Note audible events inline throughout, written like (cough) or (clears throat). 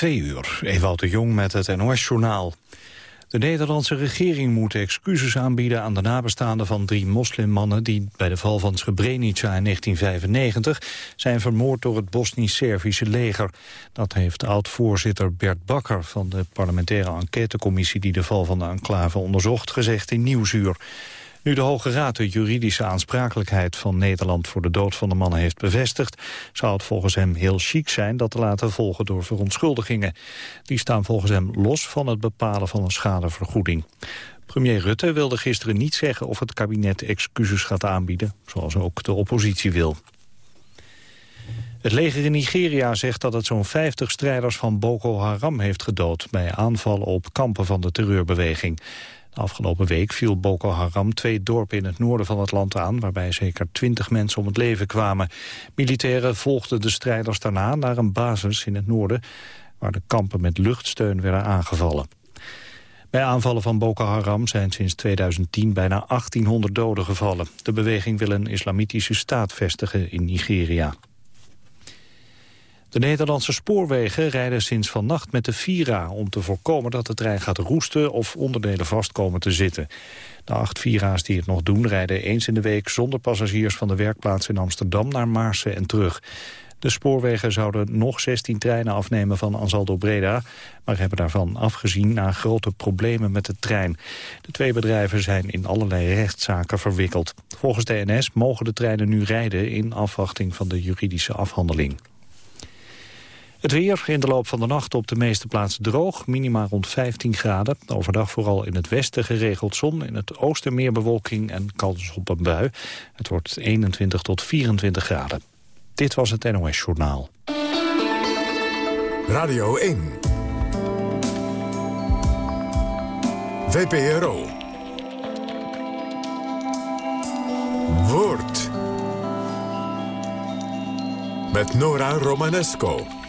Twee uur, Ewout de Jong met het NOS-journaal. De Nederlandse regering moet excuses aanbieden aan de nabestaanden van drie moslimmannen die bij de val van Srebrenica in 1995 zijn vermoord door het Bosnisch-Servische leger. Dat heeft oud-voorzitter Bert Bakker van de parlementaire enquêtecommissie die de val van de enclave onderzocht gezegd in Nieuwsuur. Nu de Hoge Raad de juridische aansprakelijkheid van Nederland voor de dood van de mannen heeft bevestigd, zou het volgens hem heel chic zijn dat te laten volgen door verontschuldigingen. Die staan volgens hem los van het bepalen van een schadevergoeding. Premier Rutte wilde gisteren niet zeggen of het kabinet excuses gaat aanbieden, zoals ook de oppositie wil. Het leger in Nigeria zegt dat het zo'n 50 strijders van Boko Haram heeft gedood... bij aanvallen op kampen van de terreurbeweging. Afgelopen week viel Boko Haram twee dorpen in het noorden van het land aan... waarbij zeker twintig mensen om het leven kwamen. Militairen volgden de strijders daarna naar een basis in het noorden... waar de kampen met luchtsteun werden aangevallen. Bij aanvallen van Boko Haram zijn sinds 2010 bijna 1800 doden gevallen. De beweging wil een islamitische staat vestigen in Nigeria. De Nederlandse spoorwegen rijden sinds vannacht met de Vira... om te voorkomen dat de trein gaat roesten of onderdelen vast komen te zitten. De acht Vira's die het nog doen rijden eens in de week... zonder passagiers van de werkplaats in Amsterdam naar Maarsen en terug. De spoorwegen zouden nog 16 treinen afnemen van Ansaldo Breda... maar hebben daarvan afgezien na grote problemen met de trein. De twee bedrijven zijn in allerlei rechtszaken verwikkeld. Volgens de NS mogen de treinen nu rijden in afwachting van de juridische afhandeling. Het weer in de loop van de nacht op de meeste plaatsen droog. Minima rond 15 graden. Overdag vooral in het westen geregeld zon. In het oosten meer bewolking en kans op een bui. Het wordt 21 tot 24 graden. Dit was het NOS Journaal. Radio 1. VPRO. Woord. Met Nora Romanesco.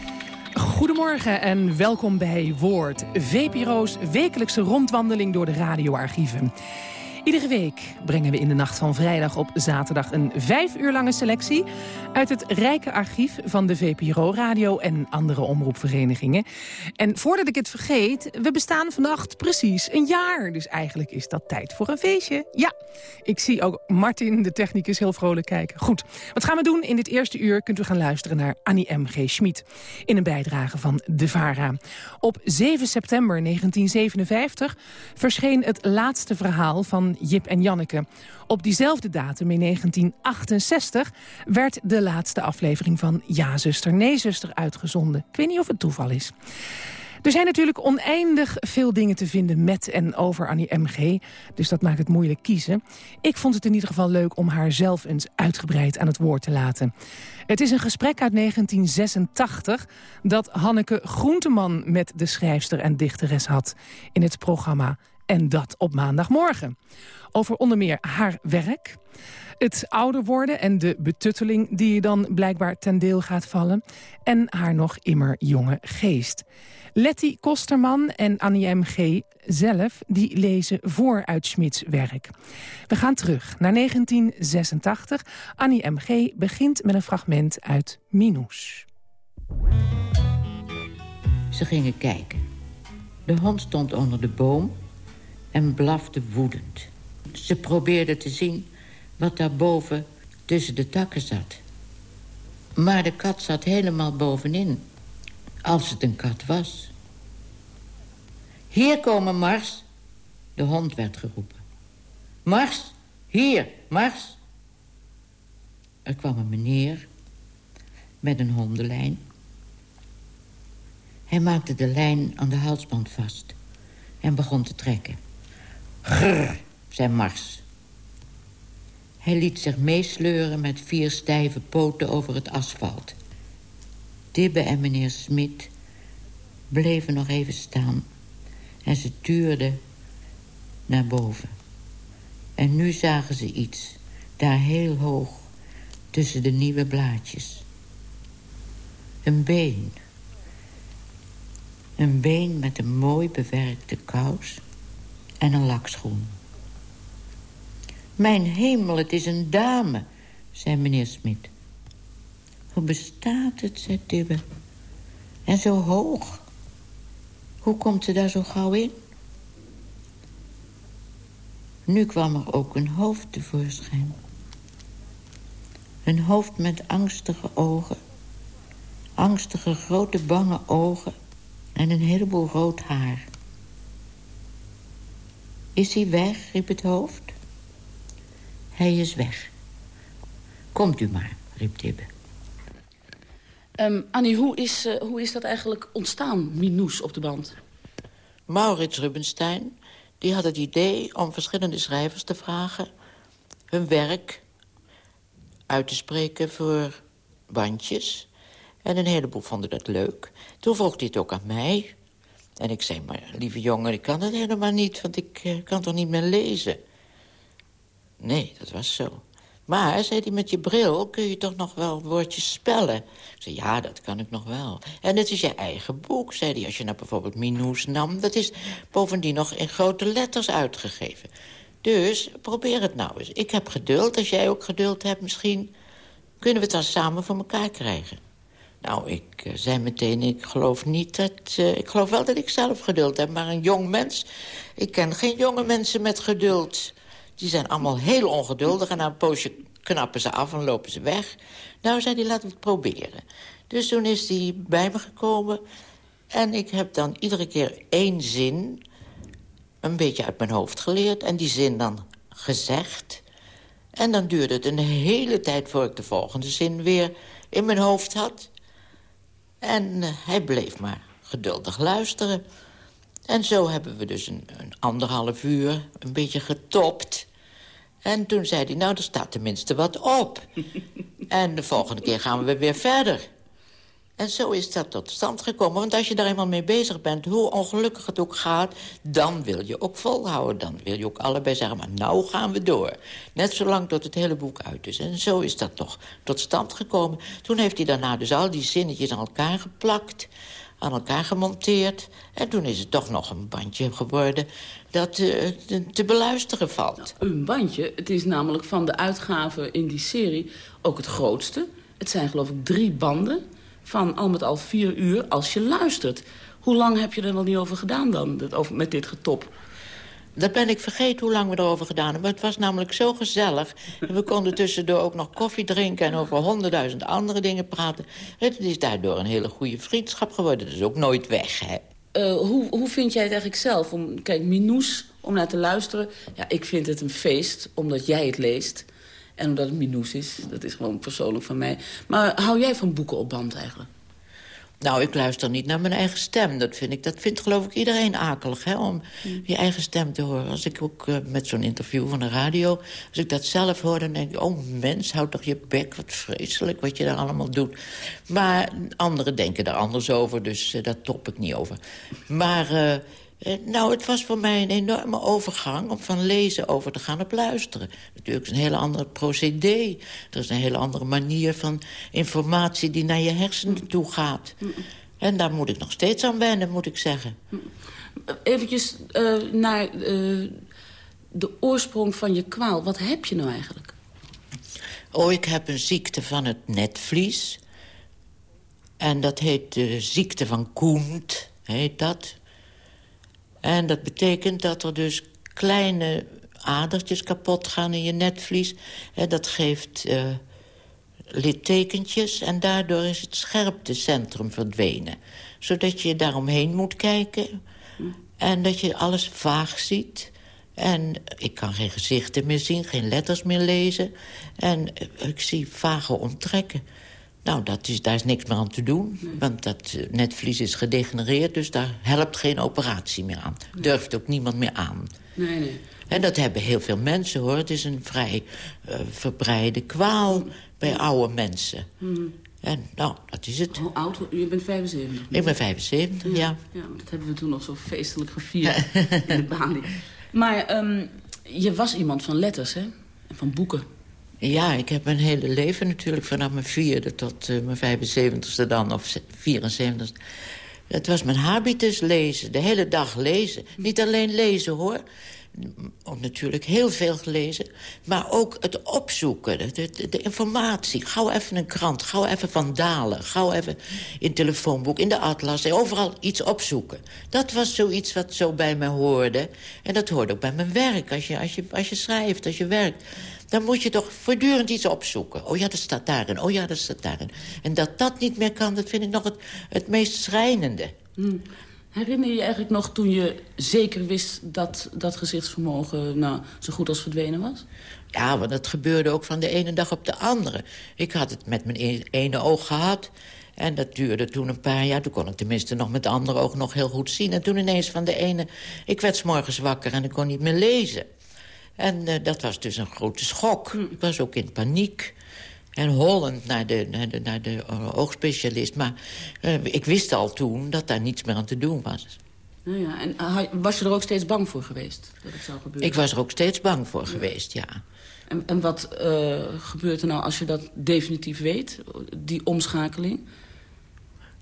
Goedemorgen en welkom bij Woord, VPRO's wekelijkse rondwandeling door de radioarchieven. Iedere week brengen we in de nacht van vrijdag op zaterdag een vijf uur lange selectie uit het rijke archief van de VPRO Radio en andere omroepverenigingen. En voordat ik het vergeet, we bestaan vannacht precies een jaar. Dus eigenlijk is dat tijd voor een feestje. Ja, ik zie ook Martin, de technicus, heel vrolijk kijken. Goed, wat gaan we doen? In dit eerste uur kunt u gaan luisteren naar Annie M.G. Schmid in een bijdrage van De Vara. Op 7 september 1957 verscheen het laatste verhaal van Jip en Janneke. Op diezelfde datum in 1968 werd de laatste aflevering van Ja, zuster, nee, zuster uitgezonden. Ik weet niet of het toeval is. Er zijn natuurlijk oneindig veel dingen te vinden met en over Annie M.G. Dus dat maakt het moeilijk kiezen. Ik vond het in ieder geval leuk om haar zelf eens uitgebreid aan het woord te laten. Het is een gesprek uit 1986 dat Hanneke Groenteman met de schrijfster en dichteres had... in het programma en dat op maandagmorgen. Over onder meer haar werk, het ouder worden en de betutteling die je dan blijkbaar ten deel gaat vallen... en haar nog immer jonge geest. Letty Kosterman en Annie M.G. zelf die lezen voor uit werk. We gaan terug naar 1986. Annie M.G. begint met een fragment uit Minus. Ze gingen kijken. De hond stond onder de boom en blafte woedend. Ze probeerde te zien wat daarboven tussen de takken zat. Maar de kat zat helemaal bovenin. Als het een kat was. Hier komen Mars. De hond werd geroepen. Mars, hier, Mars. Er kwam een meneer met een hondenlijn. Hij maakte de lijn aan de halsband vast en begon te trekken. Grrr, zei Mars. Hij liet zich meesleuren met vier stijve poten over het asfalt. Tibbe en meneer Smit bleven nog even staan... en ze tuurden naar boven. En nu zagen ze iets, daar heel hoog, tussen de nieuwe blaadjes. Een been. Een been met een mooi bewerkte kous en een lakschoen. Mijn hemel, het is een dame, zei meneer Smit. Hoe bestaat het, zei Tibbe. En zo hoog. Hoe komt ze daar zo gauw in? Nu kwam er ook een hoofd tevoorschijn. Een hoofd met angstige ogen. Angstige, grote, bange ogen. En een heleboel rood haar. Is hij weg, riep het hoofd. Hij is weg. Komt u maar, riep Tibbe. Um, Annie, hoe is, uh, hoe is dat eigenlijk ontstaan, Minoes op de band? Maurits Rubenstein die had het idee om verschillende schrijvers te vragen... hun werk uit te spreken voor bandjes. En een heleboel vonden dat leuk. Toen vroeg hij het ook aan mij. En ik zei, maar lieve jongen, ik kan dat helemaal niet... want ik uh, kan toch niet meer lezen? Nee, dat was zo. Maar, zei hij, met je bril kun je toch nog wel woordjes spellen? Ik zei, ja, dat kan ik nog wel. En het is je eigen boek, zei hij. Als je nou bijvoorbeeld Minoes nam... dat is bovendien nog in grote letters uitgegeven. Dus probeer het nou eens. Ik heb geduld. Als jij ook geduld hebt, misschien kunnen we het dan samen voor elkaar krijgen. Nou, ik uh, zei meteen, ik geloof niet dat... Uh, ik geloof wel dat ik zelf geduld heb, maar een jong mens... ik ken geen jonge mensen met geduld... Die zijn allemaal heel ongeduldig en na een poosje knappen ze af en lopen ze weg. Nou, zei hij, laten we het proberen. Dus toen is hij bij me gekomen... en ik heb dan iedere keer één zin een beetje uit mijn hoofd geleerd... en die zin dan gezegd. En dan duurde het een hele tijd voor ik de volgende zin weer in mijn hoofd had. En uh, hij bleef maar geduldig luisteren. En zo hebben we dus een, een anderhalf uur een beetje getopt... En toen zei hij, nou, er staat tenminste wat op. (laughs) en de volgende keer gaan we weer verder. En zo is dat tot stand gekomen. Want als je daar eenmaal mee bezig bent, hoe ongelukkig het ook gaat... dan wil je ook volhouden. Dan wil je ook allebei zeggen, maar nou gaan we door. Net zolang tot het hele boek uit is. En zo is dat toch tot stand gekomen. Toen heeft hij daarna dus al die zinnetjes aan elkaar geplakt aan elkaar gemonteerd. En toen is het toch nog een bandje geworden dat uh, te beluisteren valt. Nou, een bandje, het is namelijk van de uitgaven in die serie ook het grootste. Het zijn geloof ik drie banden van al met al vier uur als je luistert. Hoe lang heb je er wel niet over gedaan dan, met dit getop? Dat ben ik vergeten hoe lang we erover gedaan hebben. Maar het was namelijk zo gezellig. En we konden tussendoor ook nog koffie drinken... en over honderdduizend andere dingen praten. Het is daardoor een hele goede vriendschap geworden. Dat is ook nooit weg, hè. Uh, hoe, hoe vind jij het eigenlijk zelf? Om, kijk, Minoes, om naar te luisteren. Ja, ik vind het een feest, omdat jij het leest. En omdat het Minoes is. Dat is gewoon persoonlijk van mij. Maar hou jij van boeken op band eigenlijk? Nou, ik luister niet naar mijn eigen stem. Dat, vind ik, dat vindt geloof ik iedereen akelig, hè, om mm. je eigen stem te horen. Als ik ook uh, met zo'n interview van de radio... als ik dat zelf hoor, dan denk ik... oh, mens, houd toch je bek, wat vreselijk wat je daar allemaal doet. Maar anderen denken daar anders over, dus uh, daar top ik niet over. Maar... Uh, eh, nou, het was voor mij een enorme overgang om van lezen over te gaan op luisteren. Natuurlijk is een hele andere procedé. Er is een hele andere manier van informatie die naar je hersenen toe gaat. En daar moet ik nog steeds aan wennen, moet ik zeggen. Eventjes uh, naar uh, de oorsprong van je kwaal. Wat heb je nou eigenlijk? Oh, ik heb een ziekte van het netvlies. En dat heet de ziekte van Koent, heet dat. En dat betekent dat er dus kleine adertjes kapot gaan in je netvlies. En dat geeft uh, littekentjes en daardoor is het scherptecentrum verdwenen. Zodat je daaromheen moet kijken en dat je alles vaag ziet... En ik kan geen gezichten meer zien, geen letters meer lezen. En ik zie vage omtrekken. Nou, dat is, daar is niks meer aan te doen. Want dat uh, netvlies is gedegenereerd, dus daar helpt geen operatie meer aan. Durft ook niemand meer aan. Nee, nee. En dat hebben heel veel mensen, hoor. Het is een vrij uh, verbreide kwaal bij oude mensen. Hmm. En nou, dat is het. Hoe oud? Je bent 75? Ik ben 75, ja. Ja, ja dat hebben we toen nog zo feestelijk gevierd in de baan. (laughs) Maar um, je was iemand van letters, hè? En van boeken. Ja, ik heb mijn hele leven natuurlijk vanaf mijn vierde tot uh, mijn 75ste dan, of 74 Het was mijn habitus lezen, de hele dag lezen. Niet alleen lezen, hoor. Natuurlijk heel veel gelezen. Maar ook het opzoeken, de, de, informatie. Gauw even een krant, gauw even Van Dalen. Gauw even in telefoonboek, in de atlas. Overal iets opzoeken. Dat was zoiets wat zo bij me hoorde. En dat hoorde ook bij mijn werk. Als je, als je, als je schrijft, als je werkt dan moet je toch voortdurend iets opzoeken. Oh ja, dat staat daarin. Oh ja, dat staat daarin. En dat dat niet meer kan, dat vind ik nog het, het meest schrijnende. Hmm. Herinner je je eigenlijk nog toen je zeker wist dat dat gezichtsvermogen nou, zo goed als verdwenen was? Ja, want dat gebeurde ook van de ene dag op de andere. Ik had het met mijn e-, ene oog gehad. En dat duurde toen een paar jaar. Toen kon ik tenminste nog met de andere oog nog heel goed zien. En toen ineens van de ene... Ik werd s morgens wakker en ik kon niet meer lezen. En uh, dat was dus een grote schok. Hm. Ik was ook in paniek. En hollend naar de, naar de, naar de uh, oogspecialist. Maar uh, ik wist al toen dat daar niets meer aan te doen was. Nou ja, en was je er ook steeds bang voor geweest dat het zou gebeuren? Ik was er ook steeds bang voor geweest, ja. En, en wat gebeurt er nou als je dat definitief weet, die omschakeling?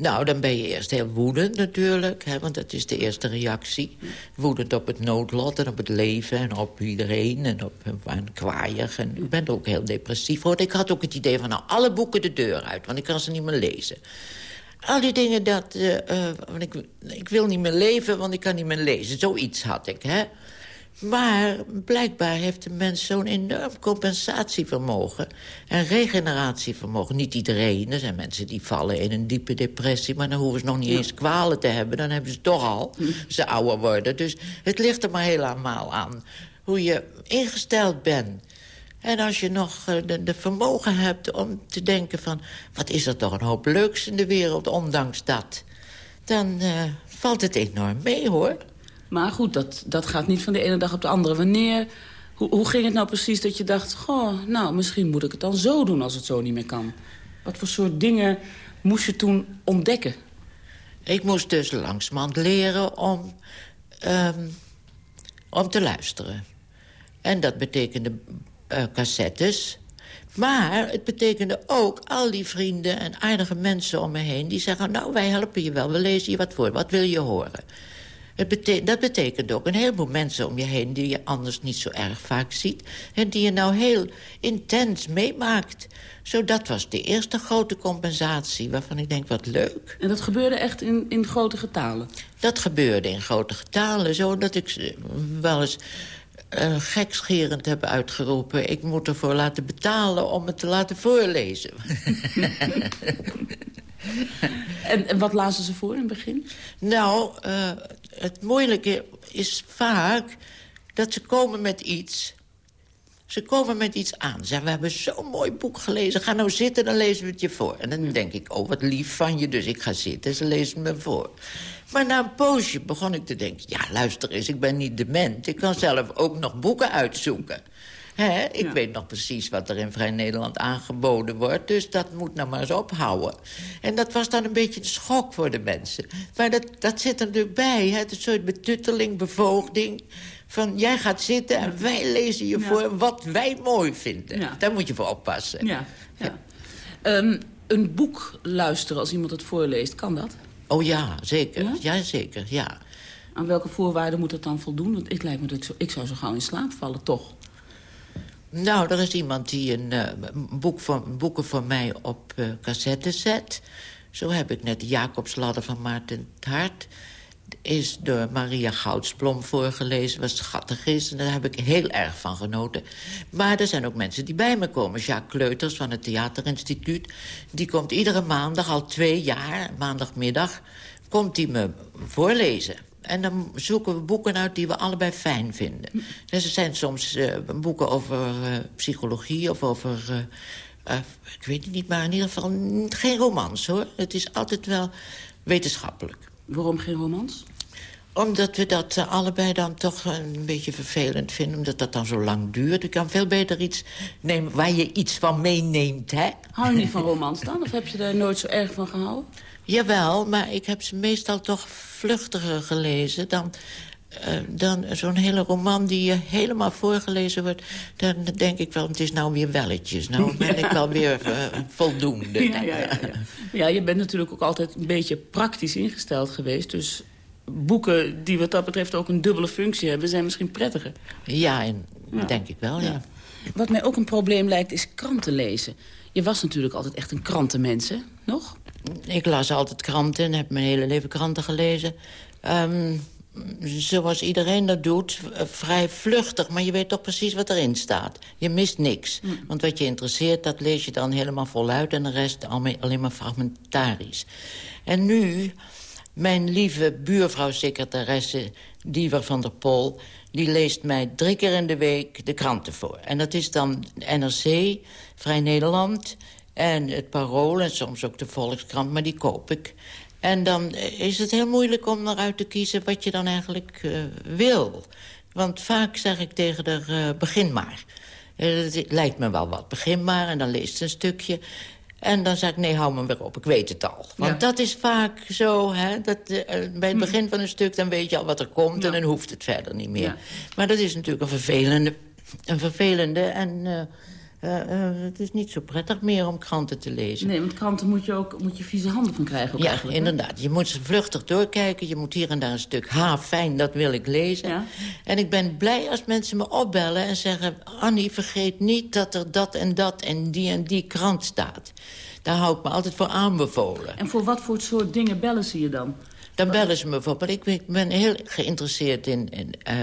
Nou, dan ben je eerst heel woedend natuurlijk, hè, want dat is de eerste reactie. Woedend op het noodlot en op het leven en op iedereen en op en kwaaiig. En ik ook heel depressief. Hoor. Ik had ook het idee van, nou, alle boeken de deur uit, want ik kan ze niet meer lezen. Al die dingen dat... Uh, uh, ik, ik wil niet meer leven, want ik kan niet meer lezen. Zoiets had ik, hè. Maar blijkbaar heeft de mens zo'n enorm compensatievermogen... en regeneratievermogen. Niet iedereen. Er zijn mensen die vallen in een diepe depressie... maar dan hoeven ze nog niet eens kwalen te hebben. Dan hebben ze toch al. Hm. Ze ouder worden. Dus het ligt er maar helemaal aan. Hoe je ingesteld bent. En als je nog eh, de, de, vermogen hebt om te denken van... wat is er toch een hoop leuks in de wereld, ondanks dat... dan uh, valt het enorm mee, hoor. Maar goed, dat, dat gaat niet van de ene dag op de andere. Wanneer, hoe, ging het nou precies dat je dacht... goh, nou, misschien moet ik het dan zo doen als het zo niet meer kan? Wat voor soort dingen moest je toen ontdekken? Ik moest dus langzamerhand leren om, um, om te luisteren. En dat betekende uh, cassettes. Maar het betekende ook al die vrienden en aardige mensen om me heen... die zeggen, nou, wij helpen je wel, we lezen je wat voor, wat wil je horen? Dat betekent ook een heleboel mensen om je heen... die je anders niet zo erg vaak ziet. En die je nou heel intens meemaakt. Zo, dat was de eerste grote compensatie waarvan ik denk, wat leuk. En dat gebeurde echt in, in grote getalen? Dat gebeurde in grote getalen. Zo dat ik wel eens uh, gekscherend heb uitgeroepen... ik moet ervoor laten betalen om het te laten voorlezen. (laughs) en, en, wat lazen ze voor in het begin? Nou, uh, het moeilijke is vaak dat ze komen met iets... Ze komen met iets aan. Ze zeggen, we hebben zo'n mooi boek gelezen. Ga nou zitten, dan lezen we het je voor. En dan denk ik, oh, wat lief van je. Dus ik ga zitten, ze lezen me voor. Maar na een poosje begon ik te denken... ja, luister eens, ik ben niet dement. Ik kan zelf ook nog boeken uitzoeken. Ik weet nog precies wat er in Vrij Nederland aangeboden wordt. Dus dat moet nou maar eens ophouden. En dat was dan een beetje een schok voor de mensen. Maar dat, dat zit er natuurlijk bij. Hè? Het een soort betutteling, bevoogding. Van jij gaat zitten en wij lezen je voor wat wij mooi vinden. Daar moet je voor oppassen. Ja. Um, een boek luisteren als iemand het voorleest, kan dat? Oh ja, zeker. Ja, zeker, ja. Aan welke voorwaarden moet het dan voldoen? Want ik lijkt me dat ik, zo, ik zou zo gauw in slaap vallen, toch? Nou, er is iemand die een uh, boek voor, boeken voor mij op uh, cassette zet. Zo heb ik net de Jacobsladder van Maarten Hart... is door Maria Goudsblom voorgelezen, wat schattig is. En daar heb ik heel erg van genoten. Maar er zijn ook mensen die bij me komen. Jacques Kleuters van het Theaterinstituut. Die komt iedere maandag, al twee jaar, maandagmiddag... komt hij me voorlezen. En dan zoeken we boeken uit die we allebei fijn vinden. Dus er zijn soms uh, boeken over uh, psychologie of over... Uh, ik weet het niet, maar in ieder geval geen romans, hoor. Het is altijd wel wetenschappelijk. Waarom geen romans? Omdat we dat allebei dan toch een beetje vervelend vinden. Omdat dat dan zo lang duurt. Ik kan veel beter iets nemen waar je iets van meeneemt, hè? Hou je niet van romans dan? Of heb je daar nooit zo erg van gehouden? Jawel, maar ik heb ze meestal toch vluchtiger gelezen... dan, uh, dan zo'n hele roman die je helemaal voorgelezen wordt... dan denk ik wel, het is nou weer welletjes. Nou (laughs) ben ik wel weer uh, voldoende. Ja, ja, ja, ja, je bent natuurlijk ook altijd een beetje praktisch ingesteld geweest. Dus boeken die wat dat betreft ook een dubbele functie hebben... zijn misschien prettiger. Ja, en denk ik wel, ja. Wat mij ook een probleem lijkt, is kranten lezen. Je was natuurlijk altijd echt een krantenmens, hè? Nog? Ik las altijd kranten en heb mijn hele leven kranten gelezen. Ehm, zoals iedereen dat doet, vrij vluchtig. Maar je weet toch precies wat erin staat. Je mist niks. Want wat je interesseert, dat lees je dan helemaal voluit... en de rest alleen maar fragmentarisch. En nu, mijn lieve buurvrouw-secretaresse Diever van der Pol... die leest mij drie keer in de week de kranten voor. En dat is dan NRC, Vrij Nederland en het Parool... en soms ook de Volkskrant, maar die koop ik. En dan is het heel moeilijk om eruit te kiezen wat je dan eigenlijk eh, wil. Want vaak zeg ik tegen haar, eh, begin maar. Eh, Het lijkt me wel wat, begin maar. En dan leest ze een stukje. En dan zeg ik, nee, hou me weer op, ik weet het al. Want Ja. dat is vaak zo, hè, dat, eh, bij het begin van een stuk... dan weet je al wat er komt en dan hoeft het verder niet meer. Ja. Maar dat is natuurlijk een vervelende, een vervelende en... eh, eh, eh, het is niet zo prettig meer om kranten te lezen. Nee, want kranten moet je ook moet je vieze handen van krijgen. Ook Ja, eigenlijk, hè? inderdaad. Je moet ze vluchtig doorkijken. Je moet hier en daar een stuk. Ha, fijn, dat wil ik lezen. Ja. En ik ben blij als mensen me opbellen en zeggen... Annie, vergeet niet dat er dat en dat en die en die krant staat. Daar hou ik me altijd voor aanbevolen. En voor wat voor soort dingen bellen ze je dan? Dan bellen ze me voor. Maar ik ben- ik ben heel geïnteresseerd in... in eh,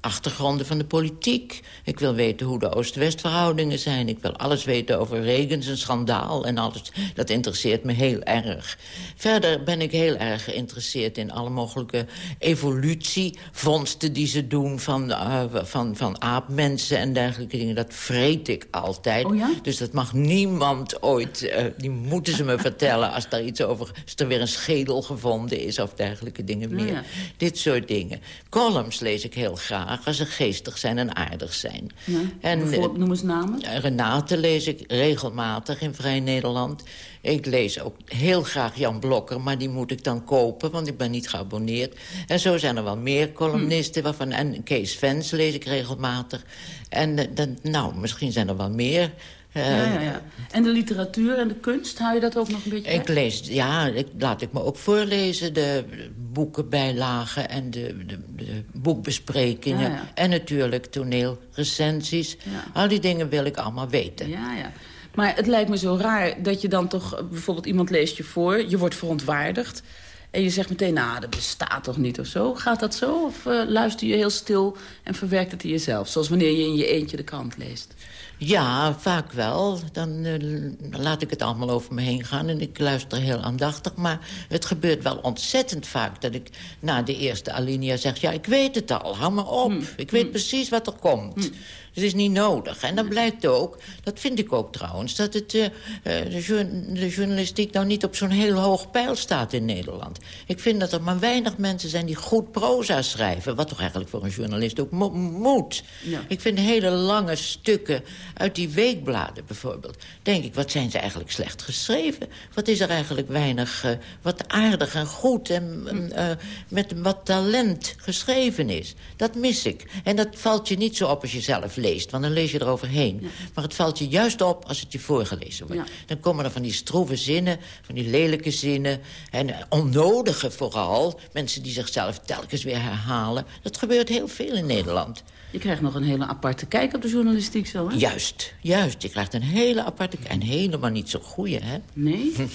achtergronden van de politiek. Ik wil weten hoe de Oost-West verhoudingen zijn. Ik wil alles weten over Reagan, zijn schandaal en alles. Dat interesseert me heel erg. Verder ben ik heel erg geïnteresseerd in alle mogelijke evolutievondsten die ze doen van, eh, van, van aapmensen en dergelijke dingen. Dat vreet ik altijd. Oh ja? Dus dat mag niemand ooit... eh, die moeten ze me (laughs) vertellen als daar iets over... als er weer een schedel gevonden is of dergelijke dingen meer. ja. Dit soort dingen. Columns lees ik heel graag als ze geestig zijn en aardig zijn. Ja. En eh, noem eens namen. Renate lees ik regelmatig in Vrij Nederland. Ik lees ook heel graag Jan Blokker, maar die moet ik dan kopen... want ik ben niet geabonneerd. En zo zijn er wel meer columnisten. Waarvan, en Kees Vens lees ik regelmatig. En eh, dan, nou, misschien zijn er wel meer... Eh, ja, ja, ja. En de literatuur en de kunst, hou je dat ook nog een beetje ik bij? lees, ja, ik, laat ik me ook voorlezen. De boekenbijlagen en de, de, de boekbesprekingen. Ja. En natuurlijk toneelrecensies. Al die dingen wil ik allemaal weten. Ja, ja. Maar het lijkt me zo raar dat je dan toch... bijvoorbeeld iemand leest je voor, je wordt verontwaardigd... en je zegt meteen, nou, dat bestaat toch niet of zo? Gaat dat zo? Of eh, luister je heel stil en verwerkt het in jezelf? Zoals wanneer je in je eentje de krant leest. Ja, vaak wel. Dan eh, laat ik het allemaal over me heen gaan en ik luister heel aandachtig. Maar het gebeurt wel ontzettend vaak dat ik na de eerste alinea zeg... ja, ik weet het al, hou me op. Ik weet precies wat er komt. Het is niet nodig. En dan blijkt ook, dat vind ik ook trouwens... dat het, eh, eh, de, jour- de journalistiek nou niet op zo'n heel hoog pijl staat in Nederland. Ik vind dat er maar weinig mensen zijn die goed proza schrijven... wat toch eigenlijk voor een journalist ook mo- moet. Ja. Ik vind hele lange stukken uit die weekbladen bijvoorbeeld. Denk ik, wat zijn ze eigenlijk slecht geschreven? Wat is er eigenlijk weinig, eh, wat aardig en goed... en eh, met wat talent geschreven is? Dat mis ik. En dat valt je niet zo op als je zelf leest, want dan lees je eroverheen. Maar het valt je juist op als het je voorgelezen wordt. Ja. Dan komen er van die stroeve zinnen, van die lelijke zinnen... en eh, onnodige vooral, mensen die zichzelf telkens weer herhalen. Dat gebeurt heel veel in Nederland. Je krijgt nog een hele aparte kijk op de journalistiek zo, hè? Juist, juist. Je krijgt een hele aparte... en helemaal niet zo goeie, hè? Nee? (laughs)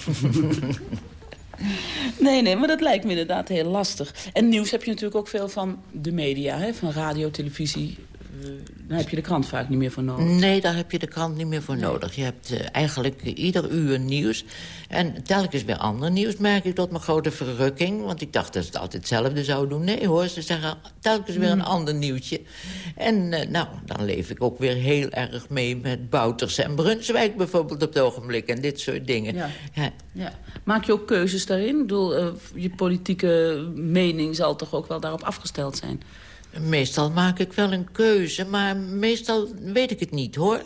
nee, nee, maar dat lijkt me inderdaad heel lastig. En nieuws heb je natuurlijk ook veel van de media, hè? Van radio, televisie. Daar heb je de krant vaak niet meer voor nodig. Nee, daar heb je de krant niet meer voor nodig. Je hebt eh, eigenlijk ieder uur nieuws. En telkens weer ander nieuws, merk ik tot mijn grote verrukking. Want ik dacht dat ze het altijd hetzelfde zou doen. Nee hoor, ze zeggen telkens weer een ander nieuwtje. En eh, nou, dan leef ik ook weer heel erg mee met Bouters en Brunswijk bijvoorbeeld op het ogenblik. En dit soort dingen. Ja. Ja, Ja. Maak je ook keuzes daarin? Ik bedoel, eh, je politieke mening zal toch ook wel daarop afgesteld zijn? Meestal maak ik wel een keuze, maar meestal weet ik het niet, hoor.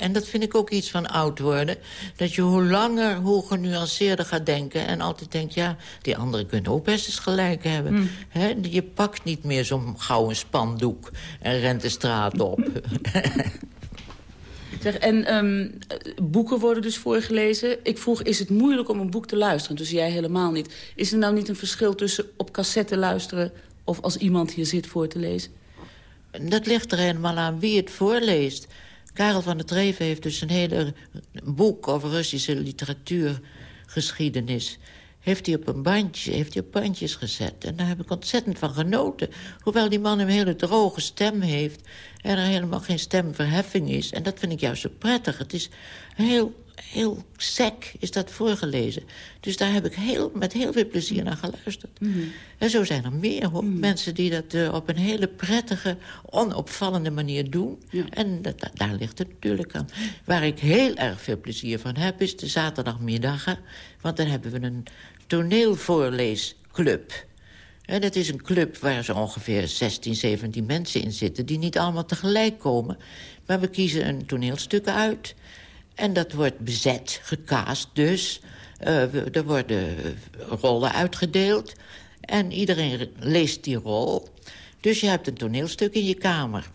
En dat vind ik ook iets van oud worden. Dat je hoe langer, hoe genuanceerder gaat denken... en altijd denkt, ja, die anderen kunnen ook best eens gelijk hebben. Hè, je pakt niet meer zo'n gouden spandoek en rent de straat op. (laughs) Zeg, en ehm, boeken worden dus voorgelezen. Ik vroeg, is het moeilijk om een boek te luisteren? Dus jij helemaal niet. Is er nou niet een verschil tussen op cassette luisteren... of als iemand hier zit voor te lezen? Dat ligt er helemaal aan wie het voorleest. Karel van der Treven heeft dus een hele boek over Russische literatuurgeschiedenis heeft hij op een bandje, heeft hij op bandjes gezet. En daar heb ik ontzettend van genoten. Hoewel die man een hele droge stem heeft... en er helemaal geen stemverheffing is. En dat vind ik juist zo prettig. Het is heel, heel sec, is dat voorgelezen. Dus daar heb ik heel, met heel veel plezier naar geluisterd. Mhm. En zo zijn er meer mhm. mensen die dat uh, op een hele prettige, onopvallende manier doen. En dat, daar ligt het natuurlijk aan. Waar ik heel erg veel plezier van heb, is de zaterdagmiddagen. Want dan hebben we een toneelvoorleesclub. En dat is een club waar zo ongeveer 16, 17 mensen in zitten... die niet allemaal tegelijk komen. Maar we kiezen een toneelstuk uit. En dat wordt bezet, gecast dus. Uh, er worden rollen uitgedeeld. En iedereen leest die rol. Dus je hebt een toneelstuk in je kamer.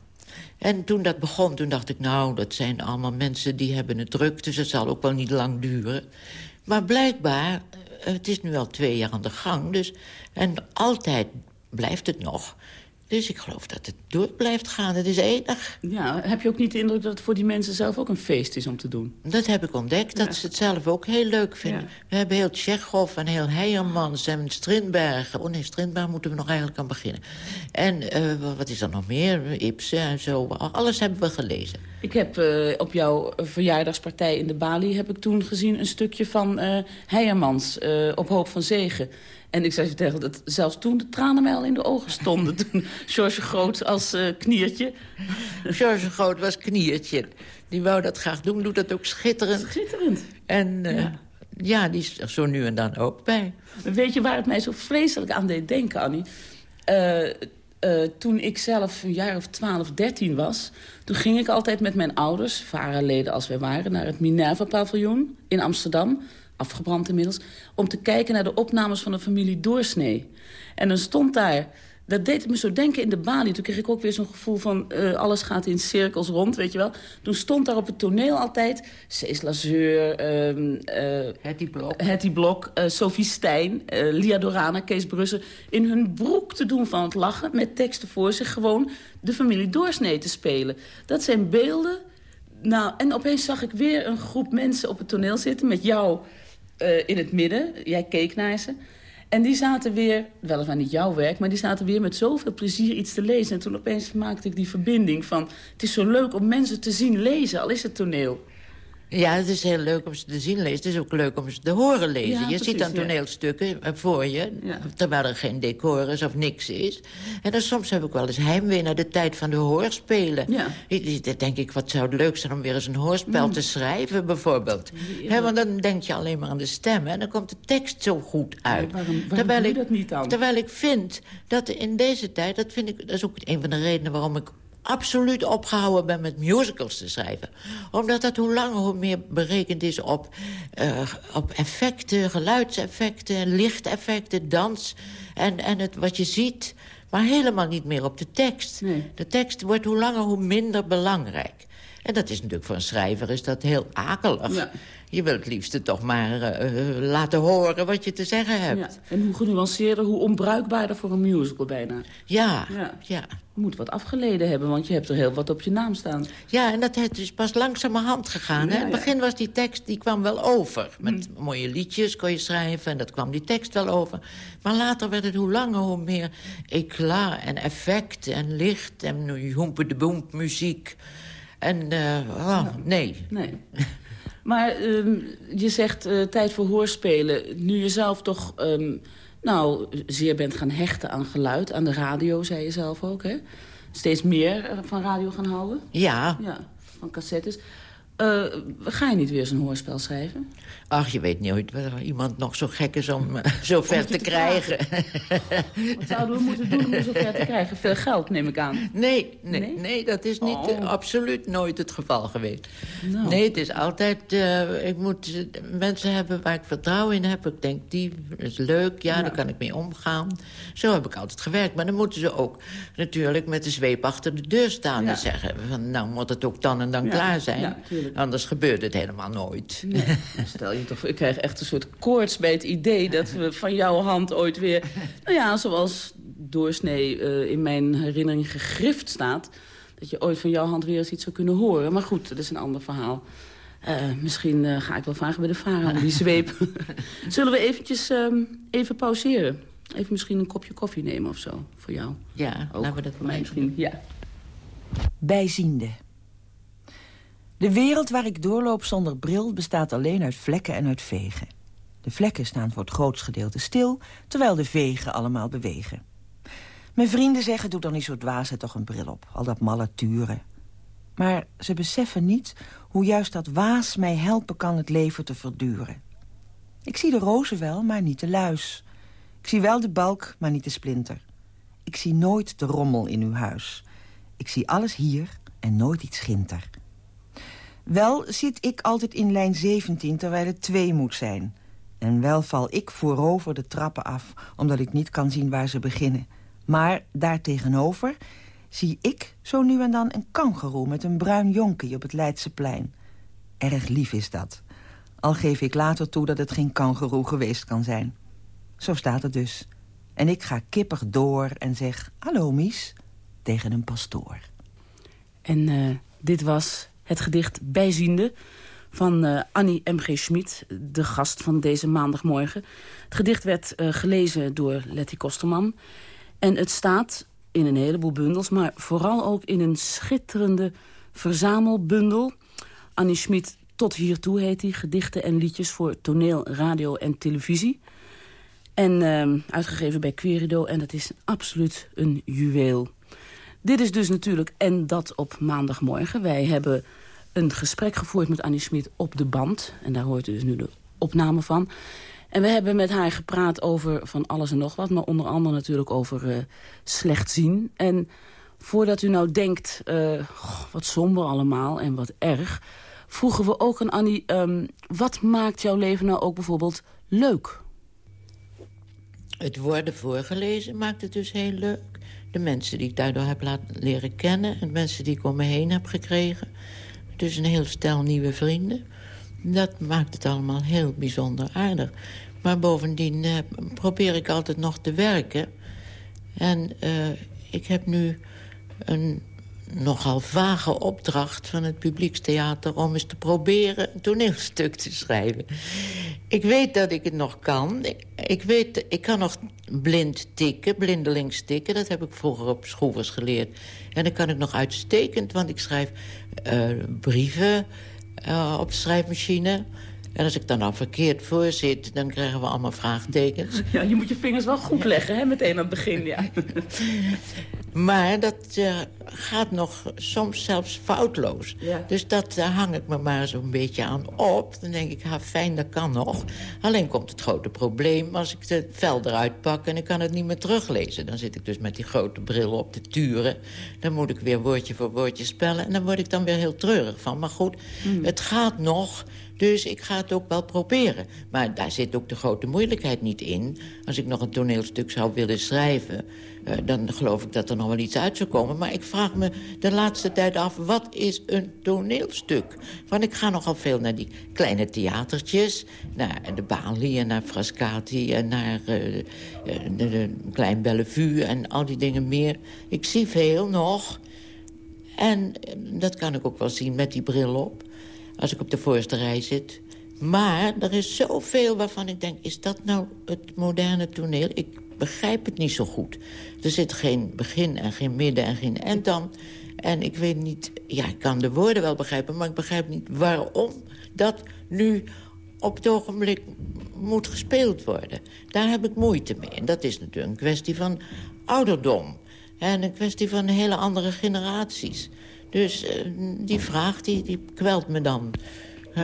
En toen dat begon, toen dacht ik... nou, dat zijn allemaal mensen die hebben het druk... dus het zal ook wel niet lang duren. Maar blijkbaar het is nu al twee jaar aan de gang. Dus, en altijd blijft het nog. Dus ik geloof dat het door blijft gaan. Het is enig. Ja, heb je ook niet de indruk dat het voor die mensen zelf ook een feest is om te doen? Dat heb ik ontdekt, dat ze het zelf ook heel leuk vinden. We hebben heel Tsjechov en heel Heijermans en Strindberg. Oh nee, Strindberg moeten we nog eigenlijk aan beginnen. En uh, wat is er nog meer? Ibsen en zo. Alles hebben we gelezen. Ik heb uh, op jouw verjaardagspartij in de Bali... heb ik toen gezien een stukje van uh, Heijermans op Hoop van Zegen. En ik zei tegen dat zelfs toen de tranen mij al in de ogen stonden. (laughs) toen George Groot als uh, kniertje. George Groot was kniertje. Die wou dat graag doen, doet dat ook schitterend. Schitterend. En uh, ja. ja. die is er zo nu en dan ook bij. Weet je waar het mij zo vreselijk aan deed denken, Annie? Uh, uh, toen ik zelf een jaar of 12, 13 was... toen ging ik altijd met mijn ouders, varenleden als wij waren... naar het Minerva-paviljoen in Amsterdam afgebrand inmiddels... om te kijken naar de opnames van de familie Doorsnee. En dan stond daar... Dat deed me zo denken in de balie. Toen kreeg ik ook weer zo'n gevoel van... Uh, alles gaat in cirkels rond, weet je wel. Toen stond daar op het toneel altijd... Cees Lazeur, um, uh, Hetty Blok, Hetty Blok uh, Sophie Stijn, Lia Dorana, Kees Brussen... in hun broek te doen van het lachen... met teksten voor zich gewoon de familie Doorsnee te spelen. Dat zijn beelden... Nou, en opeens zag ik weer een groep mensen op het toneel zitten... met jou uh, in het midden. Jij keek naar ze. En die zaten weer, weliswaar niet jouw werk... maar die zaten weer met zoveel plezier iets te lezen. En toen opeens maakte ik die verbinding van... het is zo leuk om mensen te zien lezen, al is het toneel. Ja, het is heel leuk om ze te zien lezen. Het is ook leuk om ze te horen lezen. je ziet dan toneelstukken ja. voor je, terwijl er geen decor is of niks is. En dan soms heb ik wel eens heimwee naar de tijd van de hoorspelen. Ja. Dan denk ik, wat zou het leuk zijn om weer eens een hoorspel mm. te schrijven, bijvoorbeeld. want dan denk je alleen maar aan de stem en dan komt de tekst zo goed uit. waarom, terwijl ik, dat niet dan? Terwijl ik vind dat in deze tijd, dat, vind ik, dat is ook een van de redenen waarom ik absoluut opgehouden ben met musicals te schrijven. Omdat dat hoe langer hoe meer berekend is op, uh, op effecten, geluidseffecten, lichteffecten, dans. En, en het, wat je ziet, maar helemaal niet meer op de tekst. Nee. De tekst wordt hoe langer hoe minder belangrijk. En dat is natuurlijk voor een schrijver is dat heel akelig. Ja. Je wilt het liefst toch maar uh, laten horen wat je te zeggen hebt. Ja. En hoe genuanceerder, hoe onbruikbaarder voor een musical bijna. Ja, ja. ja. Je moet wat afgeleden hebben, want je hebt er heel wat op je naam staan. Ja, en dat is dus pas langzamerhand gegaan. hè? In het begin was die tekst, die kwam wel over. Met mm. mooie liedjes kon je schrijven en dat kwam die tekst wel over. Maar later werd het hoe langer hoe meer eclat en effect en licht en hoempe de boemp muziek. En, uh, oh, nee. Nee. Maar um, je zegt uh, tijd voor hoorspelen. Nu je zelf toch um, nou, zeer bent gaan hechten aan geluid. Aan de radio, zei je zelf ook, hè? Steeds meer van radio gaan houden. Ja. ja van cassettes. Uh, ga je niet weer zo'n hoorspel schrijven? Ach, je weet nooit waar iemand nog zo gek is om uh, zo ver te, krijgen. Wat zouden we moeten doen om zo ver te krijgen? Veel geld, neem ik aan. Nee, nee, nee? dat is niet, Oh. uh, absoluut nooit het geval geweest. Nou. Nee, het is altijd... eh, ik moet eh, mensen hebben waar ik vertrouwen in heb. Ik denk, die is leuk, ja, Ja. daar kan ik mee omgaan. Zo heb ik altijd gewerkt. Maar dan moeten ze ook natuurlijk met de zweep achter de deur staan... Ja. en zeggen, van, nou moet het ook dan en dan Ja, klaar zijn. ja, Anders gebeurt het helemaal nooit. Nee, stel je toch, ik krijg echt een soort koorts bij het idee... dat we van jouw hand ooit weer... nou ja, zoals doorsnee eh, in mijn herinnering gegrift staat... dat je ooit van jouw hand weer eens iets zou kunnen horen. Maar goed, dat is een ander verhaal. Eh, misschien eh, ga ik wel vragen bij de varen om die zweep. (laughs) Zullen we eventjes ehm, even pauzeren? Even misschien een kopje koffie nemen of zo, voor jou. Ja, Ook, laten we dat voor mij misschien, ja. Bijziende. De wereld waar ik doorloop zonder bril bestaat alleen uit vlekken en uit vegen. De vlekken staan voor het grootste gedeelte stil, terwijl de vegen allemaal bewegen. Mijn vrienden zeggen, doe dan niet zo dwaas, toch een bril op. Al dat malle turen. Maar ze beseffen niet hoe juist dat waas mij helpen kan het leven te verduren. Ik zie de rozen wel, maar niet de luis. Ik zie wel de balk, maar niet de splinter. Ik zie nooit de rommel in uw huis. Ik zie alles hier en nooit iets ginter. Wel zit ik altijd in lijn 17 terwijl het 2 moet zijn. En wel val ik voorover de trappen af, omdat ik niet kan zien waar ze beginnen. Maar daartegenover zie ik zo nu en dan een kangeroe met een bruin jonkie op het Leidseplein. Erg lief is dat. Al geef ik later toe dat het geen kangeroe geweest kan zijn. Zo staat het dus. En ik ga kippig door en zeg... Hallo, Mies, tegen een pastoor. En eh, dit was het gedicht Bijziende van eh, Annie M.G. Schmid, de gast van deze maandagmorgen. Het gedicht werd eh, gelezen door Letty Kosterman. En het staat in een heleboel bundels, maar vooral ook in een schitterende verzamelbundel. Annie Schmid tot hiertoe heet die, gedichten en liedjes voor toneel, radio en televisie. En eh, uitgegeven bij Querido en dat is absoluut een juweel. Dit is dus natuurlijk en dat op maandagmorgen. Wij hebben een gesprek gevoerd met Annie Smit op de band. En daar hoort u dus nu de opname van. En we hebben met haar gepraat over van alles en nog wat. Maar onder andere natuurlijk over eh, slecht zien. En voordat u nou denkt, goh, wat somber allemaal en wat erg... vroegen we ook aan Annie, ehm, wat maakt jouw leven nou ook bijvoorbeeld leuk? Het worden voorgelezen maakt het dus heel leuk. De mensen die ik daardoor heb laten leren kennen... en mensen die ik om me heen heb gekregen. Dus een heel stel nieuwe vrienden. Dat maakt het allemaal heel bijzonder aardig. Maar bovendien eh, probeer ik altijd nog te werken. En eh, ik heb nu een nogal vage opdracht van het publiekstheater... om eens te proberen een toneelstuk te schrijven. Ik weet dat ik het nog kan. Ik, weet, ik kan nog blind tikken, blindelings tikken. Dat heb ik vroeger op schroevers geleerd. En dat kan ik nog uitstekend, want ik schrijf eh, brieven eh, op de schrijfmachine... En als ik dan al verkeerd voor zit, dan krijgen we allemaal vraagtekens. (laughs) Ja, je moet je vingers wel goed leggen, hè, meteen aan het begin, ja. (laughs) Maar dat eh, gaat nog soms zelfs foutloos. Ja. Dus dat hang ik me maar zo'n beetje aan op. Dan denk ik, ha, fijn, dat kan nog. Alleen komt het grote probleem als ik het vel eruit pak... en ik kan het niet meer teruglezen. Dan zit ik dus met die grote bril op te turen. Dan moet ik weer woordje voor woordje spellen. En dan word ik dan weer heel treurig van. Maar goed, het gaat nog... Dus ik ga het ook wel proberen. Maar daar zit ook de grote moeilijkheid niet in. Als ik nog een toneelstuk zou willen schrijven... eh, dan geloof ik dat er nog wel iets uit zou komen. Maar ik vraag me de laatste tijd af... wat is een toneelstuk? Want ik ga nogal veel naar die kleine theatertjes... naar de Bali en naar Frascati en naar eh, eh, de, Klein Bellevue... en al die dingen meer. Ik zie veel nog... En dat kan ik ook wel zien met die bril op. Als ik op de voorste rij zit. Maar er is zoveel waarvan ik denk... is dat nou het moderne toneel? Ik begrijp het niet zo goed. Er zit geen begin en geen midden en geen eind aan. En ik weet niet... Ja, ik kan de woorden wel begrijpen... maar ik begrijp niet waarom dat nu op het ogenblik moet gespeeld worden. Daar heb ik moeite mee. En dat is natuurlijk een kwestie van ouderdom. En een kwestie van hele andere generaties. Dus uh, die vraag, die, die kwelt me dan.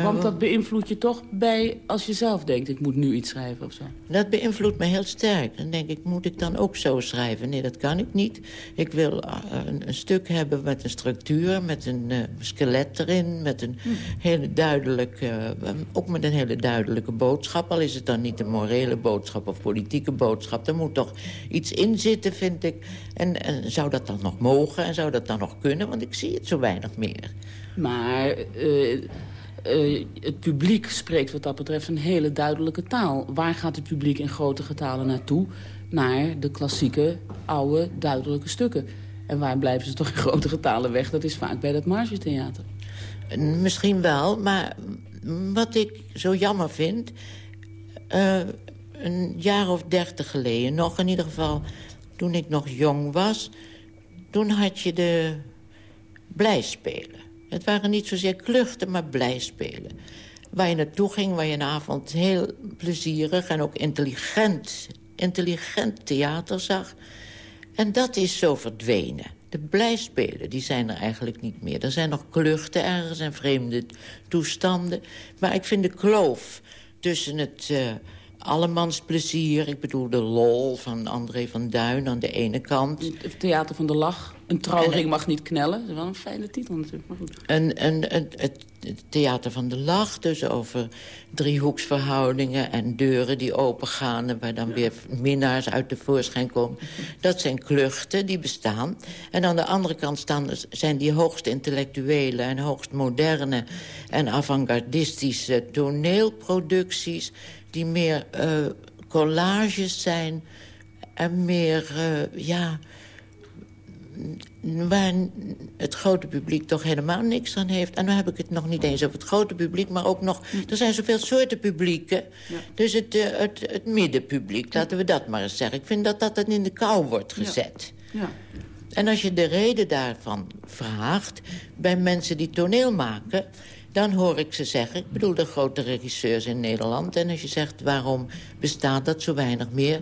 Want dat beïnvloedt je toch bij als je zelf denkt... ik moet nu iets schrijven of zo? Dat beïnvloedt me heel sterk. Dan denk ik, moet ik dan ook zo schrijven? Nee, dat kan ik niet. Ik wil uh, een, een, stuk hebben met een structuur, met een uh, skelet erin... met een hm. hele duidelijke, ook met een hele duidelijke boodschap. Al is het dan niet een morele boodschap of politieke boodschap. Er moet toch iets in zitten, vind ik. En, en zou dat dan nog mogen en zou dat dan nog kunnen? Want ik zie het zo weinig meer. Maar... Uh uh, het publiek spreekt wat dat betreft een hele duidelijke taal. Waar gaat het publiek in grote getalen naartoe? Naar de klassieke, oude, duidelijke stukken. En waar blijven ze toch in grote getalen weg? Dat is vaak bij dat Margetheater. Misschien wel, maar wat ik zo jammer vind... Uh, een jaar of dertig geleden nog in ieder geval... toen ik nog jong was... toen had je de blijspelen. Het waren niet zozeer kluchten, maar blijspelen. Waar je naartoe ging, waar je een avond heel plezierig en ook intelligent, intelligent theater zag. En dat is zo verdwenen. De blijspelen, die zijn er eigenlijk niet meer. Er zijn nog kluchten ergens en vreemde toestanden. Maar ik vind de kloof tussen het... Uh, allemans plezier. Ik bedoel de lol van André van Duin aan de ene kant. Het Theater van de Lach. Een trouwring mag niet knellen. Dat is wel een fijne titel natuurlijk, maar goed. En, en, het, het, Theater van de Lach, dus over driehoeksverhoudingen... en deuren die opengaan en waar dan weer minnaars uit de voorschijn komen. Dat zijn kluchten die bestaan. En aan de andere kant staan, zijn die hoogst intellectuele... en hoogst moderne en avant-gardistische toneelproducties die meer uh, collages zijn en meer, uh, ja... waar het grote publiek toch helemaal niks aan heeft. En dan heb ik het nog niet eens over het grote publiek... maar ook nog, hm. er zijn zoveel soorten publieken. Ja. Dus het, uh, het, het middenpubliek, laten we dat maar eens zeggen. Ik vind dat dat in de kou wordt gezet. Ja. ja. En als je de reden daarvan vraagt... bij mensen die toneel maken dan hoor ik ze zeggen, ik bedoel de grote regisseurs in Nederland... en als je zegt, waarom bestaat dat zo weinig meer...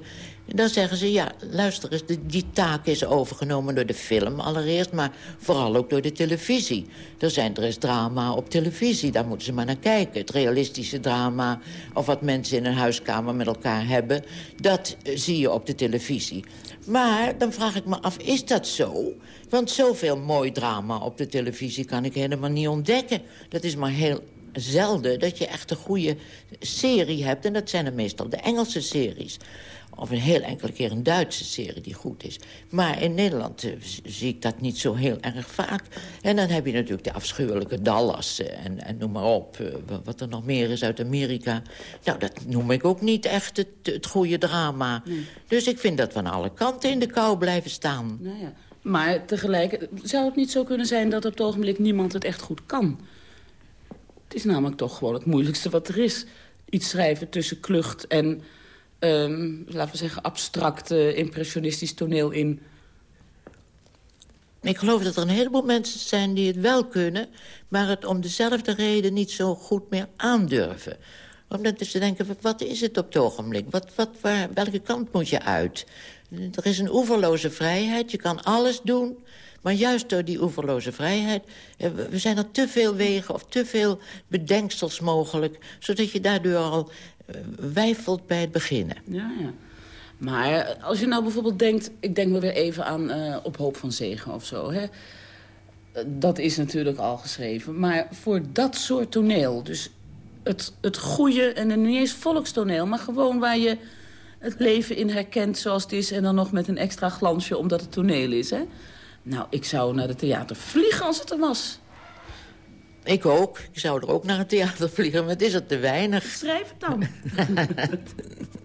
dan zeggen ze, ja, luister eens, die taak is overgenomen door de film allereerst... maar vooral ook door de televisie. Er, zijn, er is drama op televisie, daar moeten ze maar naar kijken. Het realistische drama, of wat mensen in een huiskamer met elkaar hebben... dat zie je op de televisie. Maar dan vraag ik me af, is dat zo? Want zoveel mooi drama op de televisie kan ik helemaal niet ontdekken. Dat is maar heel zelden dat je echt een goede serie hebt. En dat zijn er meestal de Engelse series. Of een heel enkele keer een Duitse serie die goed is. Maar in Nederland uh, zie ik dat niet zo heel erg vaak. En dan heb je natuurlijk de afschuwelijke Dallas uh, en, en, noem maar op. Uh, wat er nog meer is uit Amerika. Nou, dat noem ik ook niet echt het, het goede drama. Dus ik vind dat we aan alle kanten in de kou blijven staan. Nou ja. Maar tegelijk zou het niet zo kunnen zijn dat op het ogenblik niemand het echt goed kan. Het is namelijk toch gewoon het moeilijkste wat er is. Iets schrijven tussen klucht en, um, laten we zeggen, abstract impressionistisch toneel in. Ik geloof dat er een heleboel mensen zijn die het wel kunnen... maar het om dezelfde reden niet zo goed meer aandurven. Omdat ze denken, wat is het op het ogenblik? Wat, wat, waar, welke kant moet je uit? Er is een oeverloze vrijheid, je kan alles doen. Maar juist door die oeverloze vrijheid... Eh, we zijn er te veel wegen of te veel bedenksels mogelijk... zodat je daardoor al uh, wijfelt bij het beginnen. Ja, ja. Maar als je nou bijvoorbeeld denkt... ik denk wel weer even aan uh, Op Hoop van Zegen of zo... Hè? Dat is natuurlijk al geschreven. Maar voor dat soort toneel... dus het, het goede, en niet eens volkstoneel... maar gewoon waar je het leven in herkent zoals het is... en dan nog met een extra glansje omdat het toneel is, hè? Nou, ik zou naar het theater vliegen als het er was. Ik ook. Ik zou er ook naar het theater vliegen, maar het is er te weinig. Schrijf het dan. (laughs)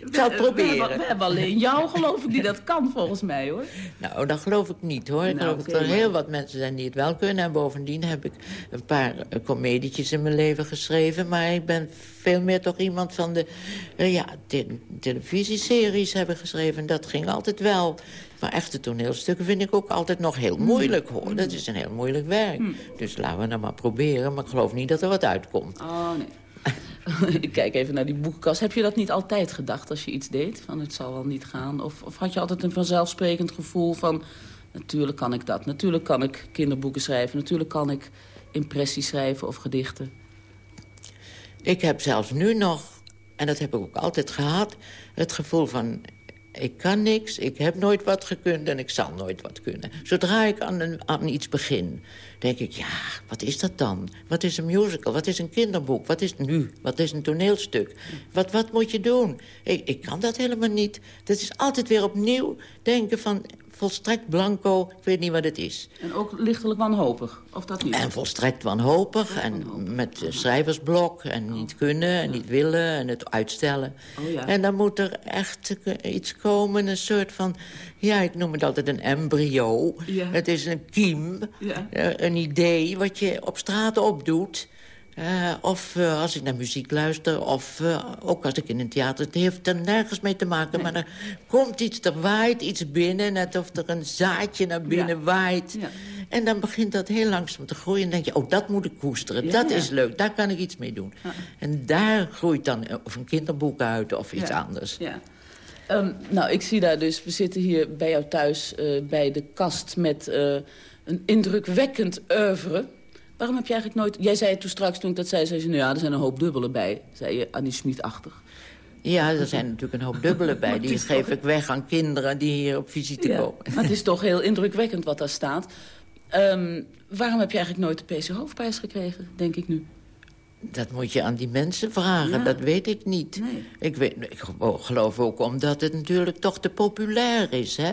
Ik zal het proberen. We, hebben alleen jou, geloof ik, die dat kan, volgens mij, hoor. Nou, dat geloof ik niet, hoor. Ik nou, geloof dat er heel wat mensen zijn die het wel kunnen. En bovendien heb ik een paar uh, comedietjes in mijn leven geschreven. Maar ik ben veel meer toch iemand van de uh, ja, te televisieseries hebben geschreven. Dat ging altijd wel. Maar echte toneelstukken vind ik ook altijd nog heel moeilijk, hoor. Dat is een heel moeilijk werk. Hmm. Dus laten we nou maar proberen. Maar ik geloof niet dat er wat uitkomt. Oh, nee. (laughs) ik kijk even naar die boekenkast. Heb je dat niet altijd gedacht als je iets deed? Van het zal wel niet gaan? Of, of had je altijd een vanzelfsprekend gevoel van... Natuurlijk kan ik dat. Natuurlijk kan ik kinderboeken schrijven. Natuurlijk kan ik impressies schrijven of gedichten. Ik heb zelfs nu nog, en dat heb ik ook altijd gehad... het gevoel van, ik kan niks, ik heb nooit wat gekund en ik zal nooit wat kunnen. Zodra ik aan, een, aan iets begin, denk ik, ja, wat is dat dan? Wat is een musical? Wat is een kinderboek? Wat is nu? Wat is een toneelstuk? Wat, wat moet je doen? Ik, ik kan dat helemaal niet. Dat is altijd weer opnieuw denken van volstrekt blanco, ik weet niet wat het is. En ook lichtelijk wanhopig, of dat niet? En volstrekt wanhopig, en met schrijversblok, en niet kunnen, en niet willen, en het uitstellen. Oh, ja. En dan moet er echt iets komen, een soort van... Ja, ik noem het altijd een embryo. Ja. Het is een kiem, Ja. eh, een idee wat je op straat opdoet... Eh, of eh, als ik naar muziek luister, of eh, ook als ik in een theater... Het heeft er nergens mee te maken, maar er komt iets, er waait iets binnen... net of er een zaadje naar binnen Ja. waait. Ja. En dan begint dat heel langzaam te groeien. En denk je, oh, dat moet ik koesteren, Ja, dat is leuk, daar kan ik iets mee doen. En daar groeit dan of een kinderboek uit of iets anders. Ja. Ehm, nou, ik zie daar dus... We zitten hier bij jou thuis bij de kast met een indrukwekkend oeuvre. Waarom heb je eigenlijk nooit... Jij zei het toen straks, toen ik dat zei, zei ze... nou ja, er zijn een hoop dubbelen bij, zei je Annie Schmid-achtig. Ja, er zijn natuurlijk een hoop dubbelen bij. (laughs) Die geef toch- ik weg aan kinderen die hier op visite Ja. komen. Maar het is toch heel indrukwekkend wat daar staat. Ehm, waarom heb je eigenlijk nooit de PC Hoofdprijs gekregen, denk ik nu? Dat moet je aan die mensen vragen, Ja. dat weet ik niet. Nee. Ik, weet, ik geloof ook omdat het natuurlijk toch te populair is, hè?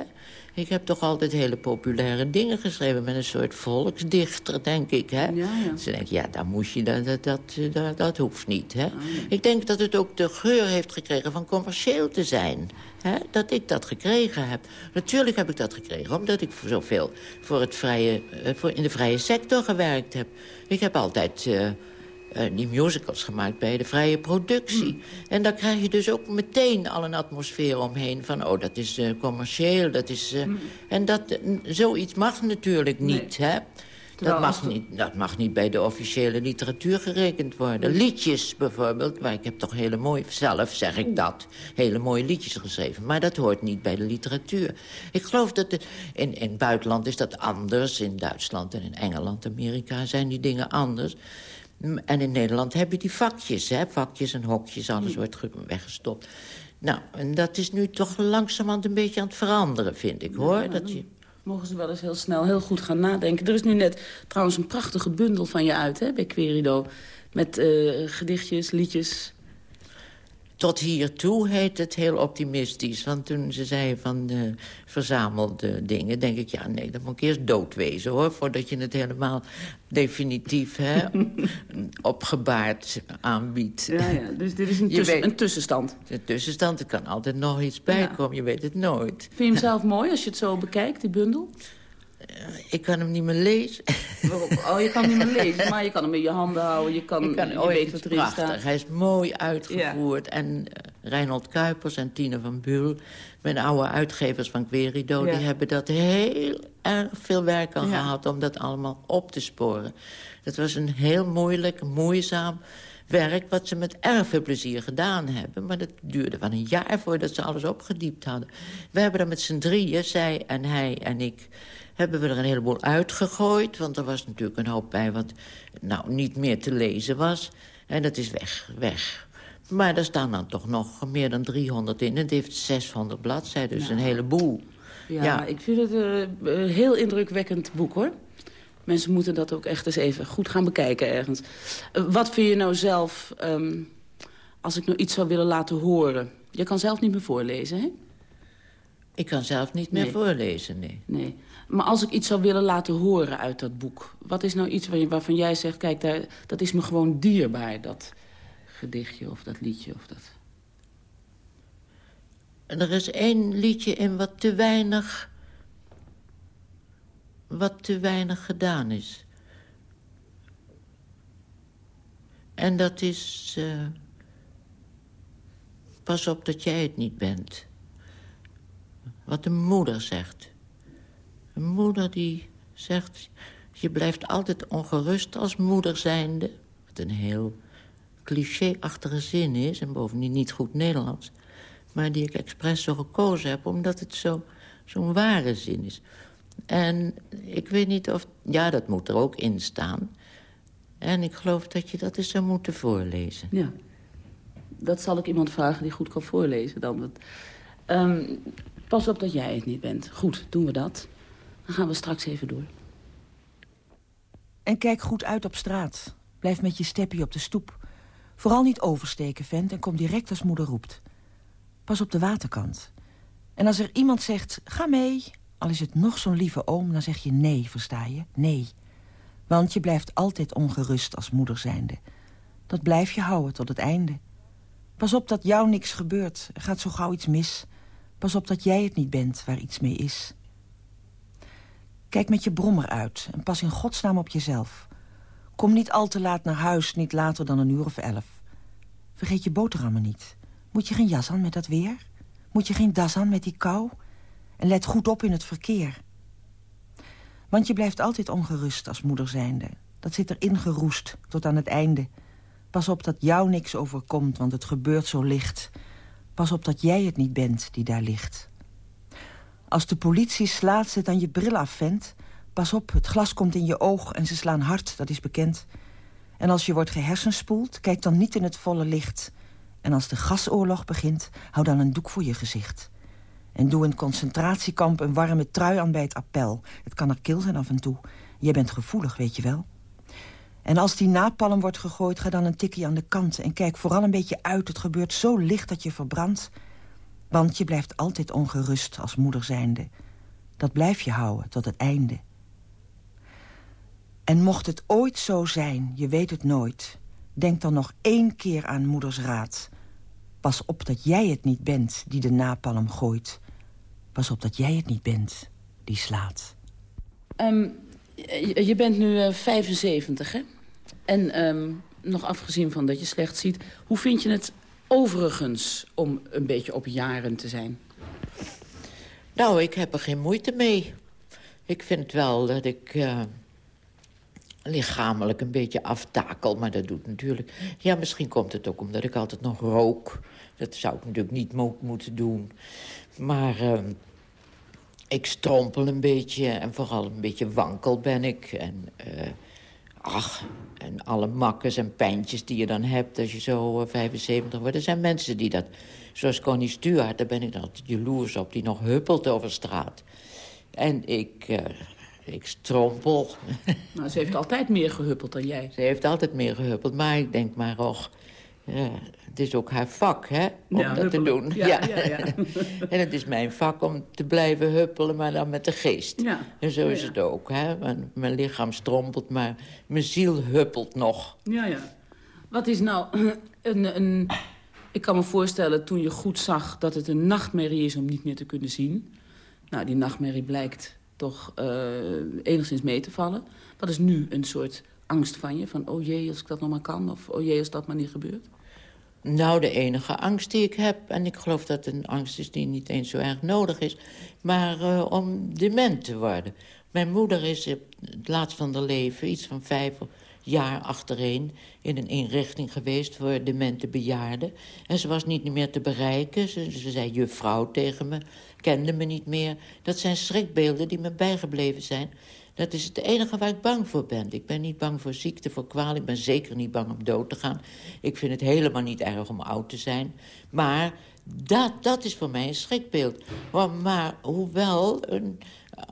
Ik heb toch altijd hele populaire dingen geschreven... met een soort volksdichter, denk ik, hè? Ja, ja. Ze denken, ja, dan moet je, dat, dat, dat, dat, hoeft niet, hè? Ik denk dat het ook de geur heeft gekregen van commercieel te zijn. Hè? Dat ik dat gekregen heb. Natuurlijk heb ik dat gekregen, omdat ik zoveel voor het vrije, eh, voor in de vrije sector gewerkt heb. Ik heb altijd... eh, eh, die musicals gemaakt bij de vrije productie. En daar krijg je dus ook meteen al een atmosfeer omheen... van, oh, dat is eh, commercieel, dat is... eh, En dat, zoiets mag natuurlijk niet, hè? Terwijl Dat mag, niet, dat mag niet bij de officiële literatuur gerekend worden. Liedjes bijvoorbeeld, maar ik heb toch hele mooie... zelf zeg ik dat, hele mooie liedjes geschreven. Maar dat hoort niet bij de literatuur. Ik geloof dat in, in het buitenland is dat anders. In Duitsland en in Engeland, Amerika zijn die dingen anders. En in Nederland heb je die vakjes, hè? Vakjes en hokjes, alles wordt ge- weggestopt. Nou, en dat is nu toch langzamerhand een beetje aan het veranderen, vind ik, hoor. dat je... Mogen ze wel eens heel snel heel goed gaan nadenken. Er is nu net trouwens een prachtige bundel van je uit, hè, bij Querido. Met eh, gedichtjes, liedjes. Tot hiertoe heet het heel optimistisch. Want toen ze zei van de verzamelde dingen... denk ik, ja, nee, dan moet ik eerst dood wezen, hoor... voordat je het helemaal definitief hè, (laughs) opgebaard aanbiedt. Ja, ja. Dus dit is een, (laughs) Je tussen- weet- een tussenstand. De tussenstand, er kan altijd nog iets bij Ja. komen, je weet het nooit. Vind je hem (laughs) zelf mooi als je het zo bekijkt, die bundel? Ik kan hem niet meer lezen. (laughs) Oh, je kan hem niet meer lezen, maar je kan hem in je handen houden. Je, kan, Ik kan, je oh, weet het wat is erin prachtig. staat. Hij is mooi uitgevoerd. En eh, Reinhold Kuipers en Tine van Buul... mijn oude uitgevers van Querido... Ja. die hebben dat heel erg veel werk aan Ja. gehad... om dat allemaal op te sporen. Dat was een heel moeilijk, moeizaam werk... wat ze met erg veel plezier gedaan hebben. Maar dat duurde wel een jaar voordat ze alles opgediept hadden. We hebben er met z'n drieën, zij en hij en ik hebben we er een heleboel uitgegooid. Want er was natuurlijk een hoop bij wat nou, niet meer te lezen was. En dat is weg, weg. Maar er staan dan toch nog meer dan 300 in. Het heeft 600 bladzijden, dus een heleboel. Ja, Ja. ik vind het een heel indrukwekkend boek, hoor. Mensen moeten dat ook echt eens even goed gaan bekijken ergens. Eh, wat vind je nou zelf, ehm, als ik nou iets zou willen laten horen? Je kan zelf niet meer voorlezen, hè? Ik kan zelf niet meer Nee. voorlezen, nee. Nee. Maar als ik iets zou willen laten horen uit dat boek... wat is nou iets waarvan jij zegt... kijk, dat is me gewoon dierbaar, dat gedichtje of dat liedje of dat... En er is één liedje in wat te weinig... wat te weinig gedaan is. En dat is... eh, pas op dat jij het niet bent. Wat een moeder zegt. Een moeder die zegt... je blijft altijd ongerust als moeder zijnde. Wat een heel cliché-achtige zin is... en bovendien niet goed Nederlands maar die ik expres zo gekozen heb... omdat het zo- zo'n ware zin is. En ik weet niet of... Ja, dat moet er ook in staan. En ik geloof dat je dat eens zou moeten voorlezen. Ja. Dat zal ik iemand vragen die goed kan voorlezen dan. Um, pas op dat jij het niet bent. Goed, doen we dat. Dan gaan we straks even door. En kijk goed uit op straat. Blijf met je steppie op de stoep. Vooral niet oversteken, vent, en kom direct als moeder roept. Pas op de waterkant. En als er iemand zegt, ga mee, al is het nog zo'n lieve oom... dan zeg je nee, versta je? Nee. Want je blijft altijd ongerust als moeder zijnde. Dat blijf je houden tot het einde. Pas op dat jou niks gebeurt. Er gaat zo gauw iets mis. Pas op dat jij het niet bent waar iets mee is. Kijk met je brommer uit en pas in godsnaam op jezelf. Kom niet al te laat naar huis, niet later dan een uur of elf. Vergeet je boterhammen niet. Moet je geen jas aan met dat weer? Moet je geen das aan met die kou? En let goed op in het verkeer. Want je blijft altijd ongerust als moeder zijnde. Dat zit erin geroest tot aan het einde. Pas op dat jou niks overkomt, want het gebeurt zo licht. Pas op dat jij het niet bent die daar ligt. Als de politie slaat, zet dan je bril af, vent. Pas op, het glas komt in je oog en ze slaan hard, dat is bekend. En als je wordt gehersenspoeld, kijk dan niet in het volle licht. En als de gasoorlog begint, hou dan een doek voor je gezicht. En doe in concentratiekamp een warme trui aan bij het appel. Het kan er kil zijn af en toe. Je bent gevoelig, weet je wel. En als die napalm wordt gegooid, ga dan een tikje aan de kant... en kijk vooral een beetje uit. Het gebeurt zo licht dat je verbrandt. Want je blijft altijd ongerust als moeder zijnde. Dat blijf je houden tot het einde. En mocht het ooit zo zijn, je weet het nooit... denk dan nog één keer aan moeders raad. Pas op dat jij het niet bent die de napalm gooit. Pas op dat jij het niet bent die slaat. Um, je bent nu uh, eh, 75, hè? En um, nog afgezien van dat je slecht ziet... hoe vind je het overigens om een beetje op jaren te zijn? Nou, ik heb er geen moeite mee. Ik vind wel dat ik uh, lichamelijk een beetje aftakel, maar dat doet natuurlijk... Ja, misschien komt het ook omdat ik altijd nog rook. Dat zou ik natuurlijk niet mo moeten doen. Maar uh, ik strompel een beetje en vooral een beetje wankel ben ik. En... Uh, Ach, en alle makkers en pijntjes die je dan hebt als je zo 75 eh, wordt. Er zijn mensen die dat, zoals Connie Stuart, daar ben ik altijd jaloers op... die nog huppelt over straat. En ik, uh, ik strompel. Nou, ze heeft altijd meer gehuppeld dan jij. Ze heeft altijd meer gehuppeld, maar ik denk maar, och, ja, het is ook haar vak, hè, om dat te doen. Ja, ja. ja, (laughs) en het is mijn vak om te blijven huppelen, maar dan met de geest. En zo is het ook, hè. Mijn, mijn, lichaam strompelt, maar mijn ziel huppelt nog. Ja, ja. Wat is nou (clears throat) een, een... Ik kan me voorstellen, toen je goed zag dat het een nachtmerrie is om niet meer te kunnen zien. Nou, die nachtmerrie blijkt toch uh, enigszins mee te vallen. Wat is nu een soort angst van je? Van, oh jee, als ik dat nog maar kan. Of, oh jee, als dat maar niet gebeurt. Nou, de enige angst die ik heb... en ik geloof dat het een angst is die niet eens zo erg nodig is... maar uh, om dement te worden. Mijn moeder is het laatst van haar leven... iets van vijf jaar achtereen in een inrichting geweest... voor demente bejaarden. En ze was niet meer te bereiken. Ze zei juffrouw tegen me, kende me niet meer. Dat zijn schrikbeelden die me bijgebleven zijn... Dat is het enige waar ik bang voor ben. Ik ben niet bang voor ziekte, voor kwaal. Ik ben zeker niet bang om dood te gaan. Ik vind het helemaal niet erg om oud te zijn. Maar dat, dat is voor mij een schrikbeeld. Maar, hoewel een,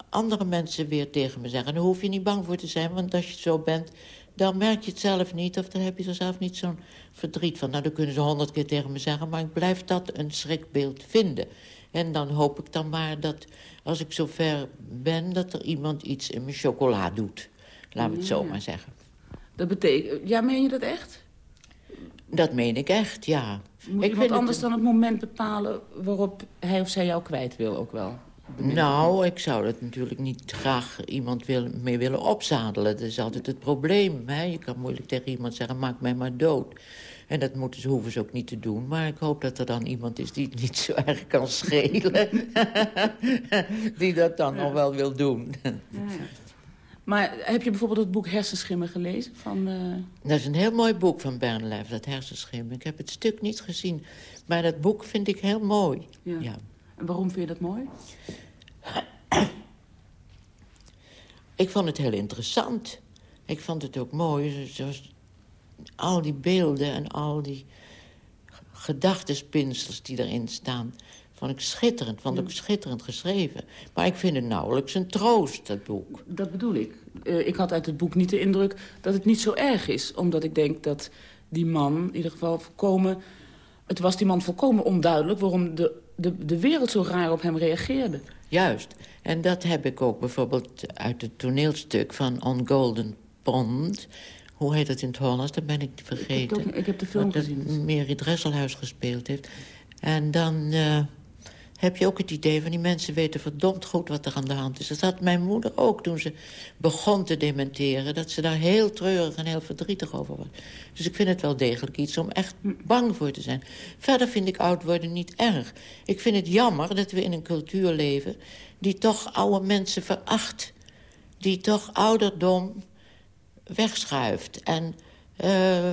andere mensen weer tegen me zeggen... daar hoef je niet bang voor te zijn, want als je zo bent... dan merk je het zelf niet of dan heb je er zelf niet zo'n verdriet van. Nou, dan kunnen ze honderd keer tegen me zeggen... maar ik blijf dat een schrikbeeld vinden. En dan hoop ik dan maar dat als ik zover ben... dat er iemand iets in mijn chocola doet. Laat we het zo maar zeggen. Dat betekent... Ja, meen je dat echt? Dat meen ik echt, ja. Moet ik iemand anders dan het moment bepalen... waarop hij of zij jou kwijt wil ook wel? Nou, ik zou dat natuurlijk niet graag iemand wil, mee willen opzadelen. Dat is altijd het probleem. Hè? Je kan moeilijk tegen iemand zeggen, maak mij maar dood. En dat moeten ze, hoeven ze ook niet te doen. Maar ik hoop dat er dan iemand is die het niet zo erg kan schelen. (laughs) die dat dan nog wel wil doen. Maar heb je bijvoorbeeld het boek Hersenschimmen gelezen? Van, uh... Dat is een heel mooi boek van Bernlef, dat Hersenschimmen. Ik heb het stuk niet gezien. Maar dat boek vind ik heel mooi. Ja. En waarom vind je dat mooi? ik vond het heel interessant. Ik vond het ook mooi. Zoals al die beelden en al die gedachtespinsels die erin staan... vond ik schitterend, vond ik schitterend geschreven. Maar ik vind het nauwelijks een troost, dat boek. Dat bedoel ik. Uh, ik had uit het boek niet de indruk dat het niet zo erg is. Omdat ik denk dat die man in ieder geval volkomen... Het was die man volkomen onduidelijk waarom de, de, de wereld zo raar op hem reageerde. Juist. En dat heb ik ook bijvoorbeeld uit het toneelstuk van On Golden Pond... Hoe heet het in het Hollands? Dat ben ik vergeten. Ik heb, ik heb de film gezien. Dat Mary Dresselhuis gespeeld heeft. En dan uh, heb je ook het idee van die mensen weten verdomd goed wat er aan de hand is. Dat had mijn moeder ook toen ze begon te dementeren. Dat ze daar heel treurig en heel verdrietig over was. Dus ik vind het wel degelijk iets om echt bang voor te zijn. Verder vind ik oud worden niet erg. Ik vind het jammer dat we in een cultuur leven... die toch oude mensen veracht. Die toch ouderdom wegschuift. En uh,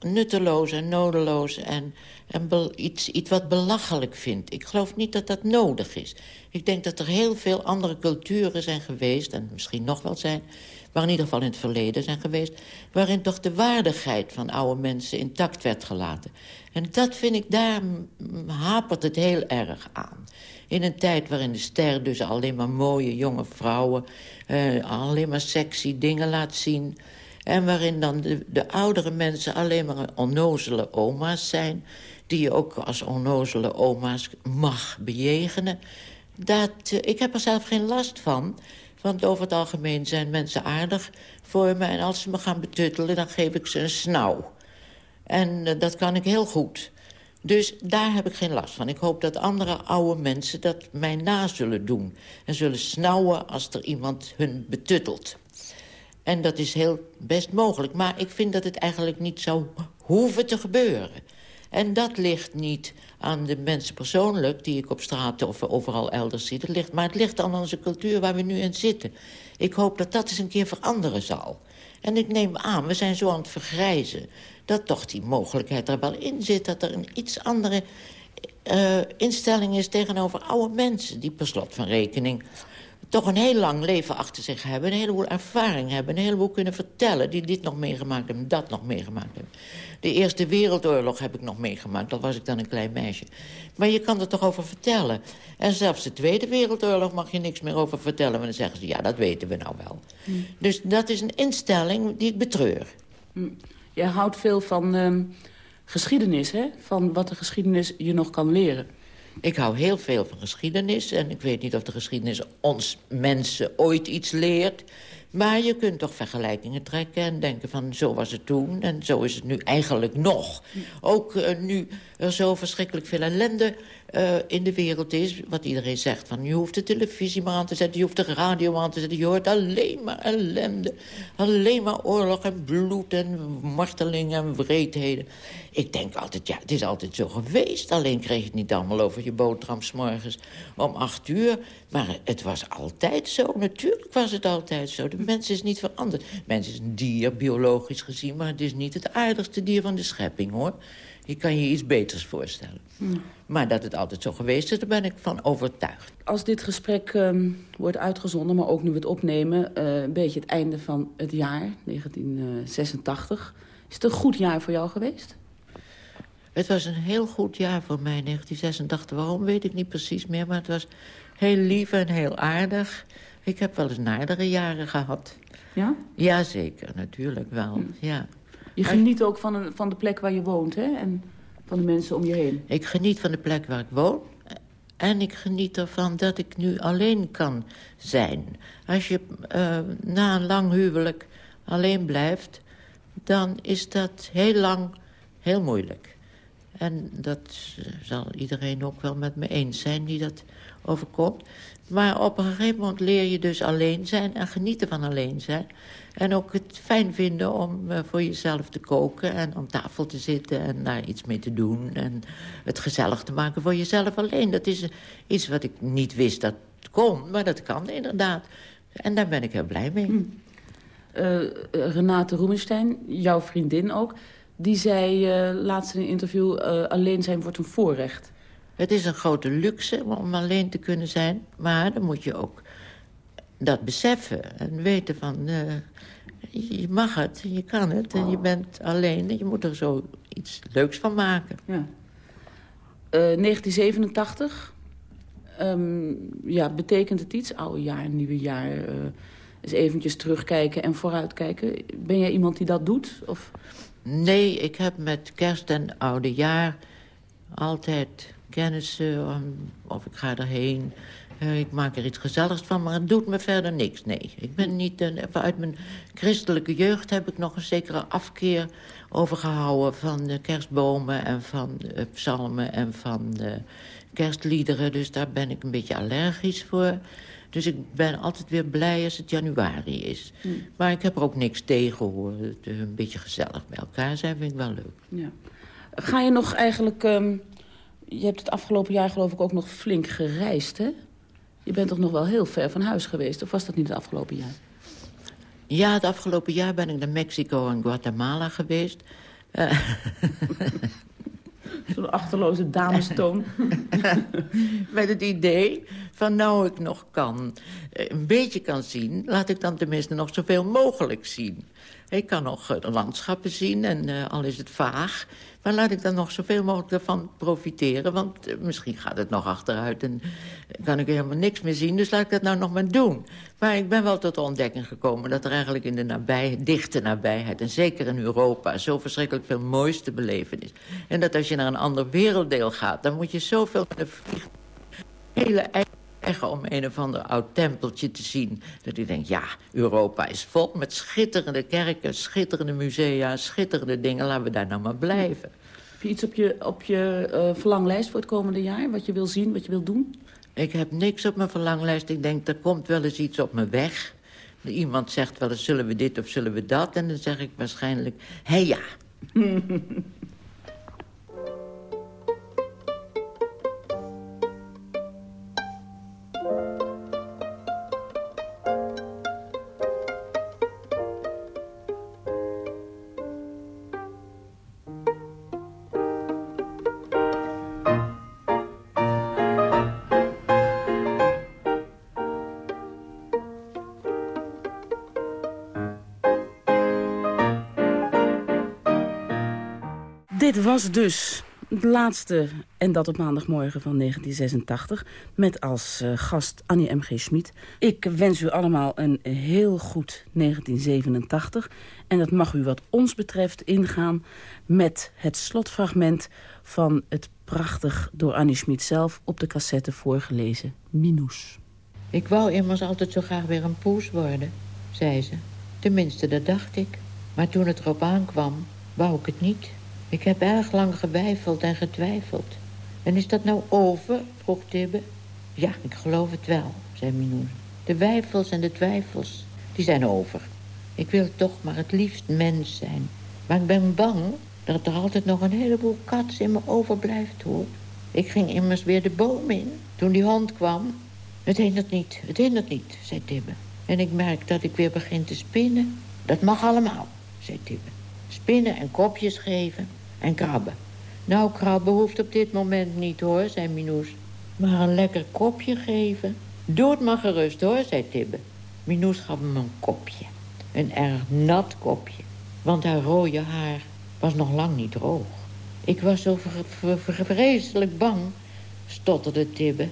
nutteloos en nodeloos en, en iets, iets wat belachelijk vindt. Ik geloof niet dat dat nodig is. Ik denk dat er heel veel andere culturen zijn geweest... en misschien nog wel zijn, maar in ieder geval in het verleden zijn geweest... waarin toch de waardigheid van oude mensen intact werd gelaten. En dat vind ik, daar hapert het heel erg aan. In een tijd waarin de ster dus alleen maar mooie jonge vrouwen... Uh, alleen maar sexy dingen laat zien... en waarin dan de, de oudere mensen alleen maar onnozele oma's zijn... die je ook als onnozele oma's mag bejegenen. Dat, uh, ik heb er zelf geen last van... Want over het algemeen zijn mensen aardig voor me. En als ze me gaan betuttelen, dan geef ik ze een snauw. En uh, dat kan ik heel goed. Dus daar heb ik geen last van. Ik hoop dat andere oude mensen dat mij na zullen doen. En zullen snauwen als er iemand hun betuttelt. En dat is heel best mogelijk. Maar ik vind dat het eigenlijk niet zou hoeven te gebeuren. En dat ligt niet aan de mensen persoonlijk... die ik op straat of overal elders zie. Dat ligt, maar het ligt aan onze cultuur waar we nu in zitten. Ik hoop dat dat eens een keer veranderen zal. En ik neem aan, we zijn zo aan het vergrijzen... dat toch die mogelijkheid er wel in zit... dat er een iets andere uh, instelling is tegenover oude mensen... die per slot van rekening toch een heel lang leven achter zich hebben... een heleboel ervaring hebben, een heleboel kunnen vertellen... die dit nog meegemaakt hebben, dat nog meegemaakt hebben. De Eerste Wereldoorlog heb ik nog meegemaakt, dat was ik dan een klein meisje. Maar je kan er toch over vertellen. En zelfs de Tweede Wereldoorlog mag je niks meer over vertellen... want dan zeggen ze, ja, dat weten we nou wel. Hmm. Dus dat is een instelling die ik betreur. Hmm. Je houdt veel van uh, geschiedenis, hè? Van wat de geschiedenis je nog kan leren. Ik hou heel veel van geschiedenis. En ik weet niet of de geschiedenis ons mensen ooit iets leert. Maar je kunt toch vergelijkingen trekken en denken van zo was het toen... en zo is het nu eigenlijk nog. Ook uh, nu er zo verschrikkelijk veel ellende uh, in de wereld is. Wat iedereen zegt, van je hoeft de televisie maar aan te zetten... je hoeft de radio aan te zetten, je hoort alleen maar ellende. Alleen maar oorlog en bloed en marteling en wreedheden. Ik denk altijd, ja, het is altijd zo geweest. Alleen kreeg je het niet allemaal over je boterham morgens om acht uur. Maar het was altijd zo. Natuurlijk was het altijd zo. Mens is niet veranderd. Mens is een dier, biologisch gezien... maar het is niet het aardigste dier van de schepping, hoor. Je kan je iets beters voorstellen. Hmm. Maar dat het altijd zo geweest is, daar ben ik van overtuigd. Als dit gesprek um, wordt uitgezonden, maar ook nu we het opnemen... Uh, een beetje het einde van het jaar, 1986... is het een goed jaar voor jou geweest? Het was een heel goed jaar voor mij, 1986. Waarom, weet ik niet precies meer, maar het was heel lief en heel aardig. Ik heb wel eens naardere jaren gehad. Ja? Jazeker, natuurlijk wel, hm. ja. Je geniet ook van, een, van de plek waar je woont, hè? En van de mensen om je heen. Ik geniet van de plek waar ik woon. En ik geniet ervan dat ik nu alleen kan zijn. Als je uh, na een lang huwelijk alleen blijft... dan is dat heel lang heel moeilijk. En dat zal iedereen ook wel met me eens zijn die dat overkomt. Maar op een gegeven moment leer je dus alleen zijn en genieten van alleen zijn. En ook het fijn vinden om uh, voor jezelf te koken en aan tafel te zitten en daar iets mee te doen. En het gezellig te maken voor jezelf alleen. Dat is iets wat ik niet wist dat kon, maar dat kan inderdaad. En daar ben ik heel blij mee. Hm. Uh, Renate Roemenstein, jouw vriendin ook, die zei uh, laatst in een interview... alleen zijn wordt een voorrecht. Het is een grote luxe om alleen te kunnen zijn. Maar dan moet je ook dat beseffen en weten van... Uh, je mag het, je kan het en je bent alleen... en je moet er zo iets leuks van maken. Ja. 1987, um, ja, betekent het iets? Oude jaar, nieuwe jaar, uh, eens eventjes terugkijken en vooruitkijken. Ben jij iemand die dat doet? Of... Nee, ik heb met kerst en oude jaar altijd kennissen... of ik ga erheen, uh, ik maak er iets gezelligs van, maar het doet me verder niks. Nee, ik ben niet... Uit mijn christelijke jeugd heb ik nog een zekere afkeer overgehouden... van de kerstbomen en van uh, psalmen en van kerstliederen. Dus daar ben ik een beetje allergisch voor. Dus ik ben altijd weer blij als het januari is. Mm. Maar ik heb er ook niks tegen, hoor. Een beetje gezellig bij elkaar zijn vind ik wel leuk. Ja. Ga je nog eigenlijk... Um, je hebt het afgelopen jaar geloof ik ook nog flink gereisd, hè? Je bent toch nog wel heel ver van huis geweest? Of was dat niet het afgelopen jaar? Ja, het afgelopen jaar ben ik naar Mexico en Guatemala geweest. Uh. (laughs) Zo'n achterloze damestoon. (laughs) Met het idee van nou ik nog kan, eh, een beetje kan zien... laat ik dan tenminste nog zoveel mogelijk zien. Ik kan nog uh, landschappen zien en uh, al is het vaag. Maar laat ik dan nog zoveel mogelijk ervan profiteren. Want uh, misschien gaat het nog achteruit en kan ik helemaal niks meer zien. Dus laat ik dat nou nog maar doen. Maar ik ben wel tot de ontdekking gekomen... dat er eigenlijk in de nabij, dichte nabijheid... en zeker in Europa zo verschrikkelijk veel moois te beleven is. En dat als je naar een ander werelddeel gaat... dan moet je zoveel vliegen. Hele om een of ander oud tempeltje te zien. Dat ik denk, ja, Europa is vol met schitterende kerken... schitterende musea, schitterende dingen. Laten we daar nou maar blijven. Heb je iets op je, op je uh, verlanglijst voor het komende jaar? Wat je wil zien, wat je wil doen? Ik heb niks op mijn verlanglijst. Ik denk, er komt wel eens iets op me weg. Iemand zegt wel eens, zullen we dit of zullen we dat? En dan zeg ik waarschijnlijk, hé ja. (laughs) was dus het laatste, en dat op maandagmorgen van 1986... met als uh, gast Annie M.G. Schmid. Ik wens u allemaal een heel goed 1987. En dat mag u wat ons betreft ingaan met het slotfragment... van het prachtig door Annie Schmid zelf op de cassette voorgelezen Minus. Ik wou immers altijd zo graag weer een poes worden, zei ze. Tenminste, dat dacht ik. Maar toen het erop aankwam, wou ik het niet... Ik heb erg lang gewijfeld en getwijfeld. En is dat nou over? vroeg Tibbe. Ja, ik geloof het wel, zei Minoen. De wijfels en de twijfels, die zijn over. Ik wil toch maar het liefst mens zijn. Maar ik ben bang dat er altijd nog een heleboel kats in me overblijft, hoor. Ik ging immers weer de boom in toen die hond kwam. Het hindert niet, het hindert niet, zei Tibbe. En ik merk dat ik weer begin te spinnen. Dat mag allemaal, zei Tibbe. Spinnen en kopjes geven en krabben. Nou, krabben hoeft op dit moment niet, hoor, zei Minoes. Maar een lekker kopje geven. Doe het maar gerust, hoor, zei Tibbe. Minoes gaf hem een kopje. Een erg nat kopje. Want haar rode haar was nog lang niet droog. Ik was zo vreselijk bang, stotterde Tibbe.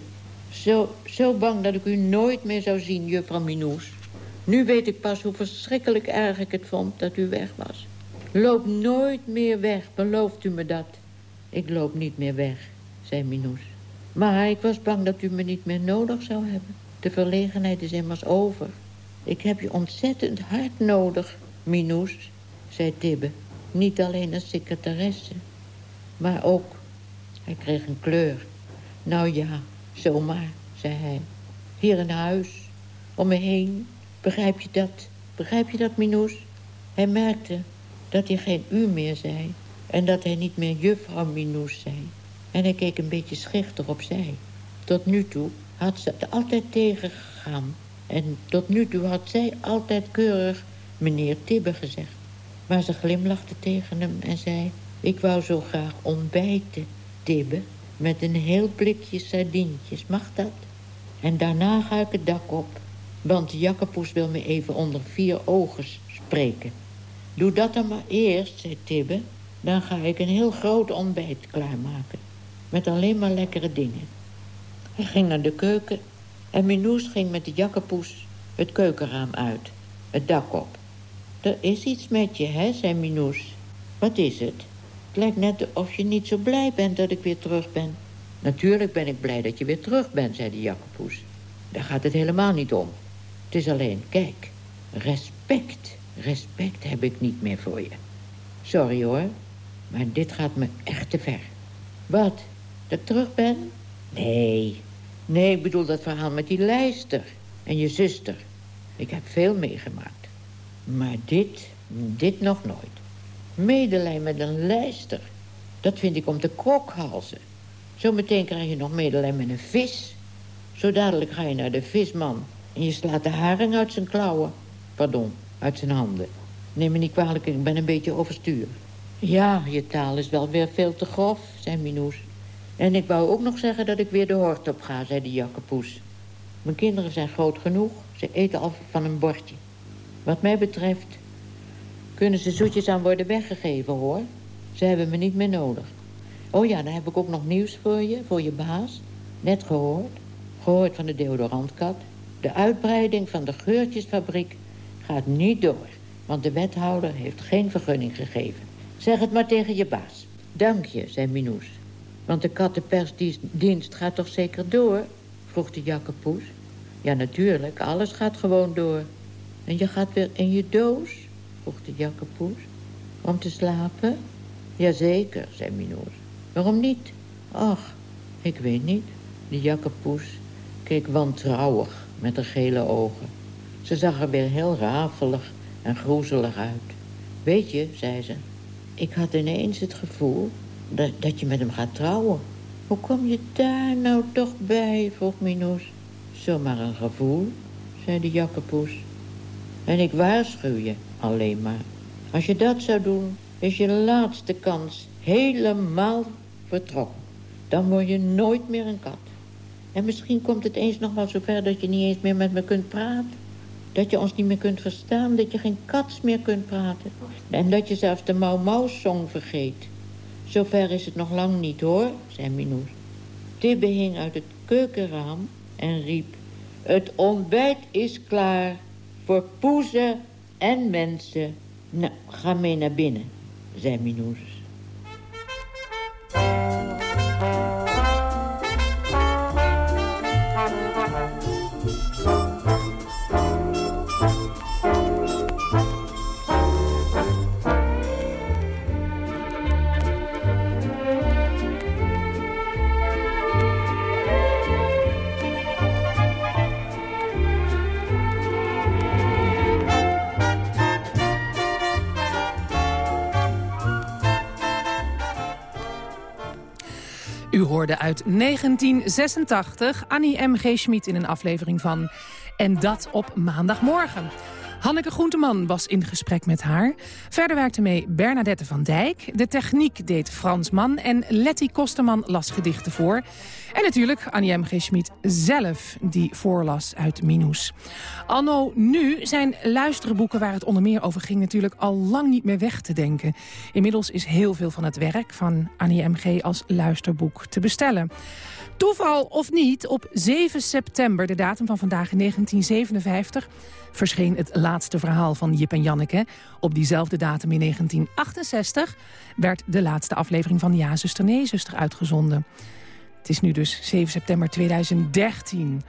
Zo, zo bang dat ik u nooit meer zou zien, juffrouw Minoes. Nu weet ik pas hoe verschrikkelijk erg ik het vond dat u weg was. Loop nooit meer weg, belooft u me dat? Ik loop niet meer weg, zei Minoes. Maar ik was bang dat u me niet meer nodig zou hebben. De verlegenheid is immers over. Ik heb je ontzettend hard nodig, Minoes, zei Tibbe. Niet alleen als secretaresse, maar ook... Hij kreeg een kleur. Nou ja, zomaar, zei hij. Hier in huis, om me heen. Begrijp je dat? Begrijp je dat, Minoes? Hij merkte dat hij geen u meer zei... en dat hij niet meer juffrouw Minoes zei. En hij keek een beetje schichtig opzij. Tot nu toe had ze het altijd tegengegaan... en tot nu toe had zij altijd keurig meneer Tibbe gezegd. Maar ze glimlachte tegen hem en zei... ik wou zo graag ontbijten, Tibbe... met een heel blikje sardientjes, mag dat? En daarna ga ik het dak op Want de jakkenpoes wil me even onder vier ogen spreken. Doe dat dan maar eerst, zei Tibbe. Dan ga ik een heel groot ontbijt klaarmaken. Met alleen maar lekkere dingen. Hij ging naar de keuken en Minoes ging met de jakkenpoes het keukenraam uit. Het dak op. Er is iets met je, hè, zei Minoes. Wat is het? Het lijkt net of je niet zo blij bent dat ik weer terug ben. Natuurlijk ben ik blij dat je weer terug bent, zei de jakkenpoes. Daar gaat het helemaal niet om. Het is alleen, kijk, respect. Respect heb ik niet meer voor je. Sorry hoor, maar dit gaat me echt te ver. Wat? Dat ik terug ben? Nee. Nee, ik bedoel dat verhaal met die lijster en je zuster. Ik heb veel meegemaakt. Maar dit, dit nog nooit. Medelijden met een lijster. Dat vind ik om te krokhalzen. Zometeen krijg je nog medelijden met een vis. Zo dadelijk ga je naar de visman en je slaat de haring uit zijn klauwen. Pardon, uit zijn handen. Neem me niet kwalijk, ik ben een beetje overstuur. Ja, je taal is wel weer veel te grof, zei Minoes. En ik wou ook nog zeggen dat ik weer de hort op ga, zei de jakkepoes. Mijn kinderen zijn groot genoeg, ze eten al van een bordje. Wat mij betreft kunnen ze zoetjes aan worden weggegeven, hoor. Ze hebben me niet meer nodig. Oh ja, dan heb ik ook nog nieuws voor je, voor je baas. Net gehoord. Gehoord van de deodorantkat. De uitbreiding van de geurtjesfabriek gaat niet door. Want de wethouder heeft geen vergunning gegeven. Zeg het maar tegen je baas. Dank je, zei Minoes. Want de kattenpersdienst gaat toch zeker door? Vroeg de jakkenpoes. Ja, natuurlijk. Alles gaat gewoon door. En je gaat weer in je doos? Vroeg de jakkenpoes. Om te slapen? Jazeker, zei Minoes. Waarom niet? Ach, ik weet niet. De jakkenpoes keek wantrouwig met haar gele ogen. Ze zag er weer heel rafelig en groezelig uit. Weet je, zei ze, ik had ineens het gevoel dat, dat je met hem gaat trouwen. Hoe kom je daar nou toch bij, vroeg Minoes. Zomaar een gevoel, zei de jakkenpoes. En ik waarschuw je alleen maar. Als je dat zou doen, is je laatste kans helemaal vertrokken. Dan word je nooit meer een kat. En misschien komt het eens nog wel zover dat je niet eens meer met me kunt praten. Dat je ons niet meer kunt verstaan, dat je geen kats meer kunt praten. En dat je zelfs de Mau-Mau-song vergeet. Zover is het nog lang niet, hoor, zei Minoes. Tibbe hing uit het keukenraam en riep... Het ontbijt is klaar voor poezen en mensen. Nou, ga mee naar binnen, zei Minoes. Hoorde uit 1986 Annie M. G. Schmid in een aflevering van En dat op maandagmorgen. Hanneke Groenteman was in gesprek met haar. Verder werkte mee Bernadette van Dijk. De techniek deed Frans Mann en Letty Kosterman las gedichten voor. En natuurlijk Annie M. G. Schmid zelf die voorlas uit Minus. Anno nu zijn luisterboeken waar het onder meer over ging... natuurlijk al lang niet meer weg te denken. Inmiddels is heel veel van het werk van Annie M. G. als luisterboek te bestellen. Toeval of niet, op 7 september, de datum van vandaag in 1957... verscheen het laatste verhaal van Jip en Janneke. Op diezelfde datum in 1968 werd de laatste aflevering van Ja, zuster, nee, zuster uitgezonden. Het is nu dus 7 september 2013.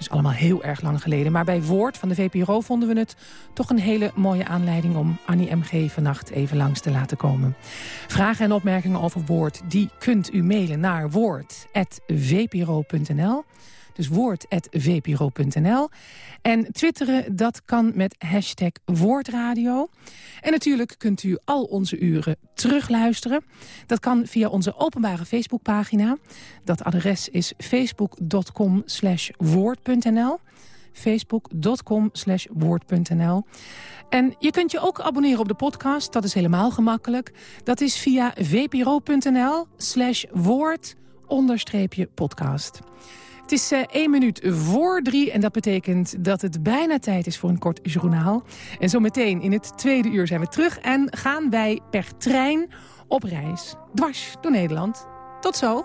Dus allemaal heel erg lang geleden. Maar bij Woord van de VPRO vonden we het toch een hele mooie aanleiding... om Annie M.G. vannacht even langs te laten komen. Vragen en opmerkingen over Woord, die kunt u mailen naar woord.vpro.nl. Dus woord.vpro.nl. En twitteren, dat kan met hashtag Woordradio. En natuurlijk kunt u al onze uren terugluisteren. Dat kan via onze openbare Facebookpagina. Dat adres is facebook.com woord.nl facebook.com woord.nl. En je kunt je ook abonneren op de podcast, dat is helemaal gemakkelijk. Dat is via vpro.nl slash woord podcast. Het is uh, één minuut voor drie en dat betekent dat het bijna tijd is voor een kort journaal. En zometeen in het tweede uur zijn we terug en gaan wij per trein op reis. Dwars door Nederland. Tot zo.